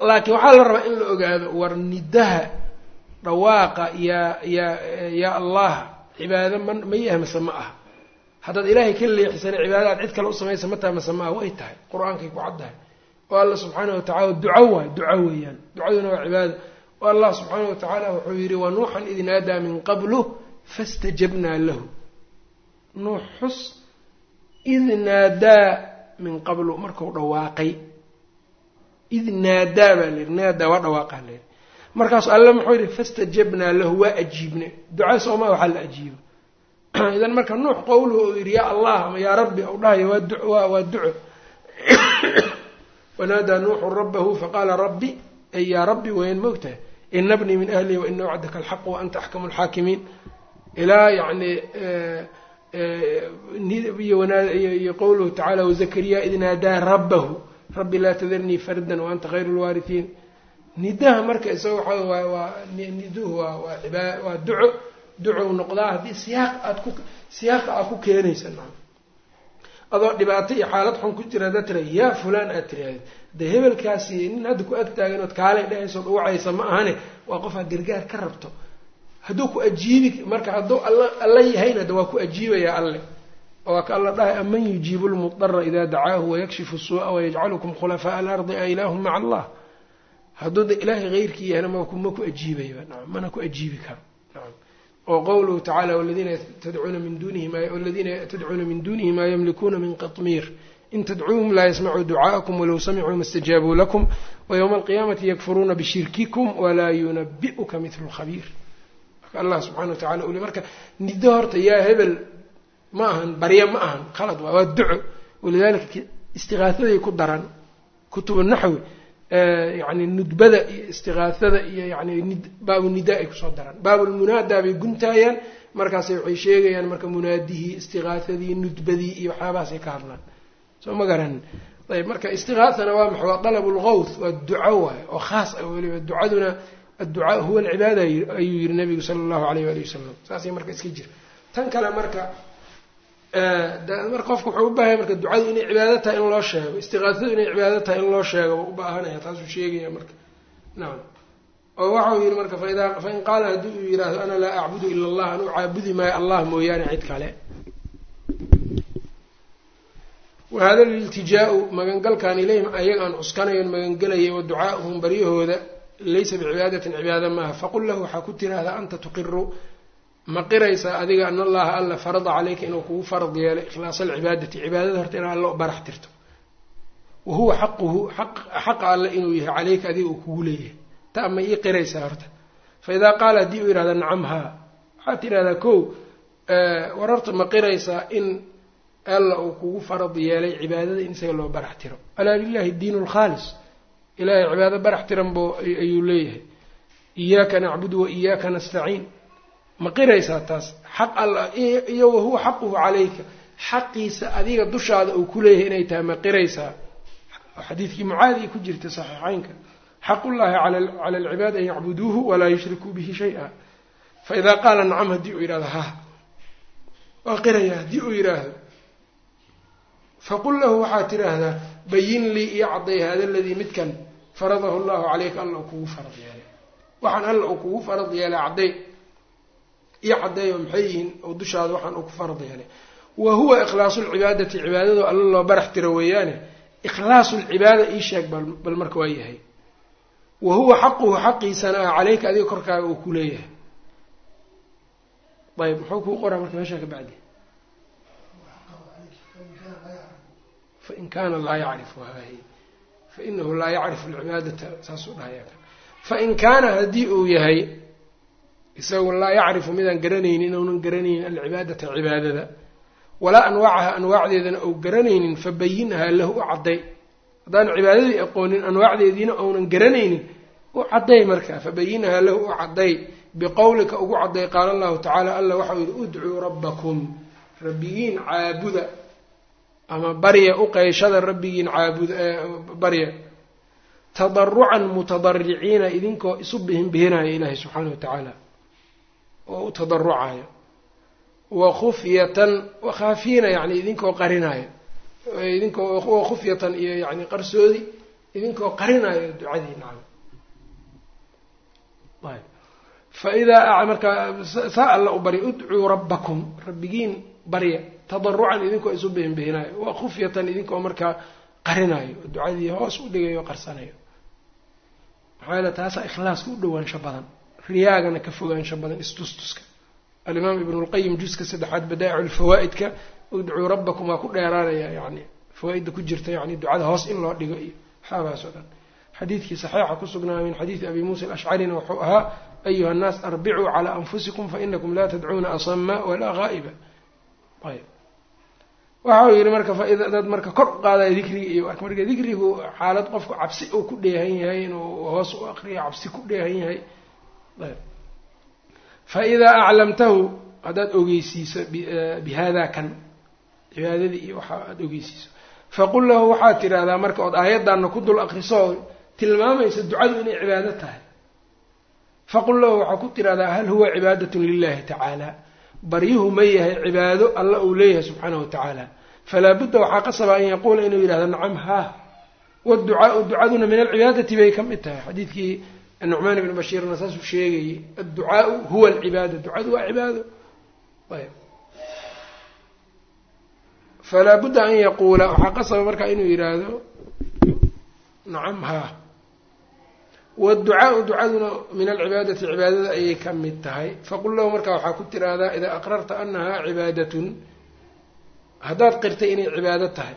laakiin waxaa la rabaa in la ogaado war nidaha dhawaaqa yaa yaa yaa allah cibaado ma ma yahay mase ma aha. Haddaad ilaahay ka leexisana cibaadadaad cid kale u samaysa mataa mase ma aha. Way tahay. Qur'aankay ku caddahay. Oo alla subxaana wa tacala duco waay duco weeyaan. Ducaduna waa cibaada oo allah subxaana wa tacaala wuxuu yidhi wa nuuxan id naadaa min qablu fastajabnaa lahu. Nuux xus id naadaa min qablu. Marku dhawaaqay id naadaa baa layidhi naadaa waa dhawaaqaa layidhi markaasu alle muxuu yidhi fastajabnaa lahu waa ajiibnay duca soomaa waxaa la ajiibo idan marka nuux qowluhu uu yidhi yaa allah ama yaa rabbi u dhahayo waa du waa duco wanaadaa nuuxu rabbahu faqaala rabbi ay yaa rabbi wayan mogtahay ina bnii min ahlihi waina wacdaka alxaq wa anta axkamu alxaakimiin ilaa yani iyo qowluhu tacaala wazakariya id naadaa rabbahu rabbi laa tadarnii fardan waanta khayru lwaarihiin nidaha marka isaga waxa waa niduhu waa waa ibaa waa duco ducow noqdaa haddii siyaaq aad ku siyaaqa aad ku keenaysa maa adoo dhibaato iyo xaalad xun ku jira haddaad tira yaa fulaan aad tiraahda dee hebelkaasi nin hadda ku ag taagan ood kaalay dhehaysood uwacaysa ma ahane waa qofaad gargaar ka rabto. Hadduu ku ajiibi marka hadduu alla alla yahayna de waa ku ajiibayaa alle waa ka alla dhahay aman yujiibu lmudara idaa dacaahu wayakshifu suu'a wayajcalukum khulafaaء alardi a ilaahum maca allah. Hadduu de ilaahay heyrkii yahayna ma ku ajiibayba naam mana ku ajiibi karo. Oo qowluhu tacala waladiina tadcuuna min dunihi waladiina tadcuuna min dunihi maa yamlikuuna min qatmiir. In tadcuuhum laa yasmacuu ducaa'akum walow samicuu ma stajaabuu lakum waywma alqiyaamati yakfuruuna bishirkikum walaa yunabi'uka midlu khabiir. Marka allah subxana wa tacala uli marka nido horta yaa hebel ma ahan barya ma ahan khalad waa waa duco. Walidalika istiqaahaday ku daran kutubu naxwi yani nudbada iyo istiqaahada iyo yani baabu nidaa ay ku soo daraan. Baabulmunaadaa bay guntaayaan. Markaasay waxay sheegayaan marka munaadihii istiqaahadii nudbadii iyo waxyaabahaasay ka hadlaan. Soo ma garanin ayb marka istiqaahana waa maxa waa dalab lgawth waa duco waay oo khaas ah weliba. Ducaduna adducaa huwa alcibaada ayuu yihi nabigu sala allahu alayh waali wasalam saasay marka iska jira tan kale marka marka qofku wuxuu u baahanya marka ducadu inay cibaado tahay in loo sheego istiqaasadu inay cibaado tahay in loo sheego u baahanaya taasuu sheegaya marka. Nacam oo waxau yihi marka faida fain qaala haddii uu yidhaahdo ana laa acbudu ila allah anuu caabudi maayo allah mooyaane cid kale. Wahada liltijaau magangalkan ilayhim ayaga aan cuskanayon magangelayay wa ducaa'uhum baryahooda laysa bicibaadatin cibaada maaha. Faqul lahu waxaa ku tiraahdaa anta tuqiru ma qiraysaa adiga an allaha alla farada caleyka inuu kugu farad yeelay ikhlaasa alcibaadati cibaadada horta inaa alla barax tirto. Wa huwa xaquhu xaqa alle inuu yahay caleyka adiga uu kugu leeyahay. Ta ma ii qiraysaa horta. Fa idaa qaala haddii uu yihahda nacam haa. Waxaad tidhahdaa kow wararta ma qiraysaa in alla uu kugu farad yeelay cibaadada in isaga loo barax tiro. Alaa lilahi diin lkhaalis ilahay cibaado barax tiran bo ayuu leeyahay. Iyaaka nacbudu wa iyaaka nastaciin ma qiraysaa taas? Xaq alla iyo wahuwa xaquhu calayka. Xaqiisa adiga dushaada uu kuleeyahay inay tahay ma qiraysaa? Xadiidkii mucaadi ku jirta saxiixeynka xaqullahi cala alcibaadi an yacbuduuhu walaa yushrikuu bihi shay-a fa idaa qaala nacam haddii uu yidhahdo ha. Waa qiraya haddii uu yidhaahdo. Faqul lahu waxaad tidhaahdaa bayin lii iyo cadday hada aladii midkan faradahu llahu caleyka alla uu kugu farad yeelay. Waxaan alla uu kugu farad yeelay cadday iyo caddeeyo maxay yihiin oo dushaada waxaan ku farad wa huwa ikhlaasu lcibaadati cibaadado alla loo barax tiro weeyaane ikhlaasu lcibaada ii sheeg bal marka waa yahay. Wa huwa xaquhu xaqiisana ah caleyka adiga korkaaga uu ku leeyahay. Ayb muxuu kuu qoraa marka meeshaa ka fain kaana laa yacrifu hay fainahu laa yacrifu alcibaadata saasuu dhahaya fain kaana haddii uu yahay isagu laa yacrifu midaan garanaynin inuunan garanaynin alcibaadata cibaadada. Walaa anwaacaha anwaacdeedana ou garanaynin fabayinhaa lahu u cadday. Haddaan cibaadadii aqoonin anwaacdeediina ounan garanaynin u cadday markaa fabayinhaa lahu u cadday. Biqowlika ugu cadday qaala allahu tacaala alla waxau yihi udcuu rabbakum. Rabbigiin caabuda ama barya u qeyshada rabbigiin caabud barya. Tadarucan mutadariciina idinkoo isu bihin bihinaya ilaahay subxaana wa tacaala oo u tadarucayo. Wa khufyatan wakhaafiina yani idinkoo qarinayo. Idinkoo wa khufyatan iyo yani qarsoodi idinkoo qarinayo ducadii nacam ayb. Fa idaa markaa saa alla u barya udcuu rabbakum. Rabbigiin barya tadarucan idinkoo isu bihinayo wa khufyatan idinkoo markaa qarinayo ducadii hoos u dhigayo qarsanayo maxaa yeele taasaa ikhlaaska u dhowaansho badan riyaagana ka fogaansho badan istustuska. Alimaam ibnu lqayim juska saddexaad badaa'icu lfawaa'idka udcuu rabbakum waa ku dheeraanaya yani fawaa-idda ku jirta yani ducada hoos in loo dhigo iyo waxaabaas dhan. Xadiidkii saxiixa ku sugnaa min xadiidi abi muusa alashcarina wuxuu ahaa ayuha annaas arbicuu calaa anfusikum fainakum laa tadcuuna asama walaa haa'iba ayb waxa uu yihi marka faida dad marka kor qaadaya dikriga iyo marka dikrigu xaalad qofku cabsi uu ku dheehan yahay inuu hoos u aqriyo cabsi ku dheehan yahay ayb. Fa idaa aclamtahu haddaad ogeysiiso bi hada kan cibaadadii iyo waxa aada ogeysiiso. Faqul lahu waxaad tidhaahdaa marka ood aayaddaana ku dul akriso tilmaamaysa ducadu inay cibaado tahay. Faqul lahu waxaa ku tidhahdaa hal huwa cibaadatun lilahi tacaala? Baryuhu ma yahay cibaado alla uu leeyahay subxaanahu watacaala falaa budda waxaa qasaba an yaquula inuu yidhahdo nacam haa. Waducaau ducaduna min alcibaadati bay ka mid tahay. Xadiidkii nucmaan ibni bashiirna saasuu sheegayey adducaau huwa alcibaada ducadu waa cibaado ayb falaa budda an yaquula waxaa qasaba markaa inuu yidhaahdo nacam haa waadducaau ducaduna min alcibaadati cibaadada ayay ka mid tahay faqul lahu markaa waxaa ku tiraahdaa idaa aqrarta anahaa cibaadatun haddaad qirtay inay cibaado tahay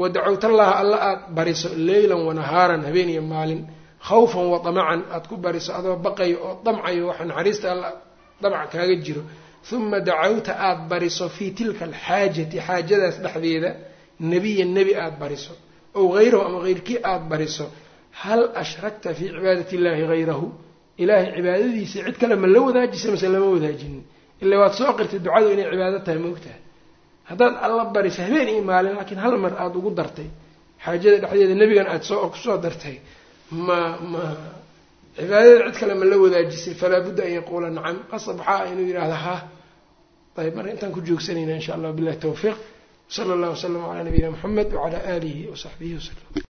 wa dacowtallaha alla aada bariso leylan wanahaaran habeen iyo maalin khawfan wa damacan aada ku bariso adoo baqayo oo damcayo waxa naxariista alla damc kaaga jiro. Huma dacawta aada bariso fii tilka alxaajati xaajadaas dhexdeeda nebiyan nebi aada bariso ow hayrahu ama heyrkii aada bariso. Hal ashrakta fii cibaadati illaahi hayrahu ilaahay cibaadadiisa cid kale ma la wadaajisa mase lama wadaajinin. Ila waad soo qirtay ducadu inay cibaado tahay maogtahay haddaad alla bariso habeen iyo maalin laakiin hal mar aada ugu dartay xaajada dhexdeeda nebigan aada soo ku soo dartay ma ma cibaadada cid kale ma la wadaajisay falaa budda an yaquula nacam qasab waxaa inuu yidhahda ha. Ayb marka intaan ku joogsanayna insha allah billahi tawfiiq. Sala allah wasalam calaa nabiyina moxamed wacalaa aalihi wasaxbihi wasalam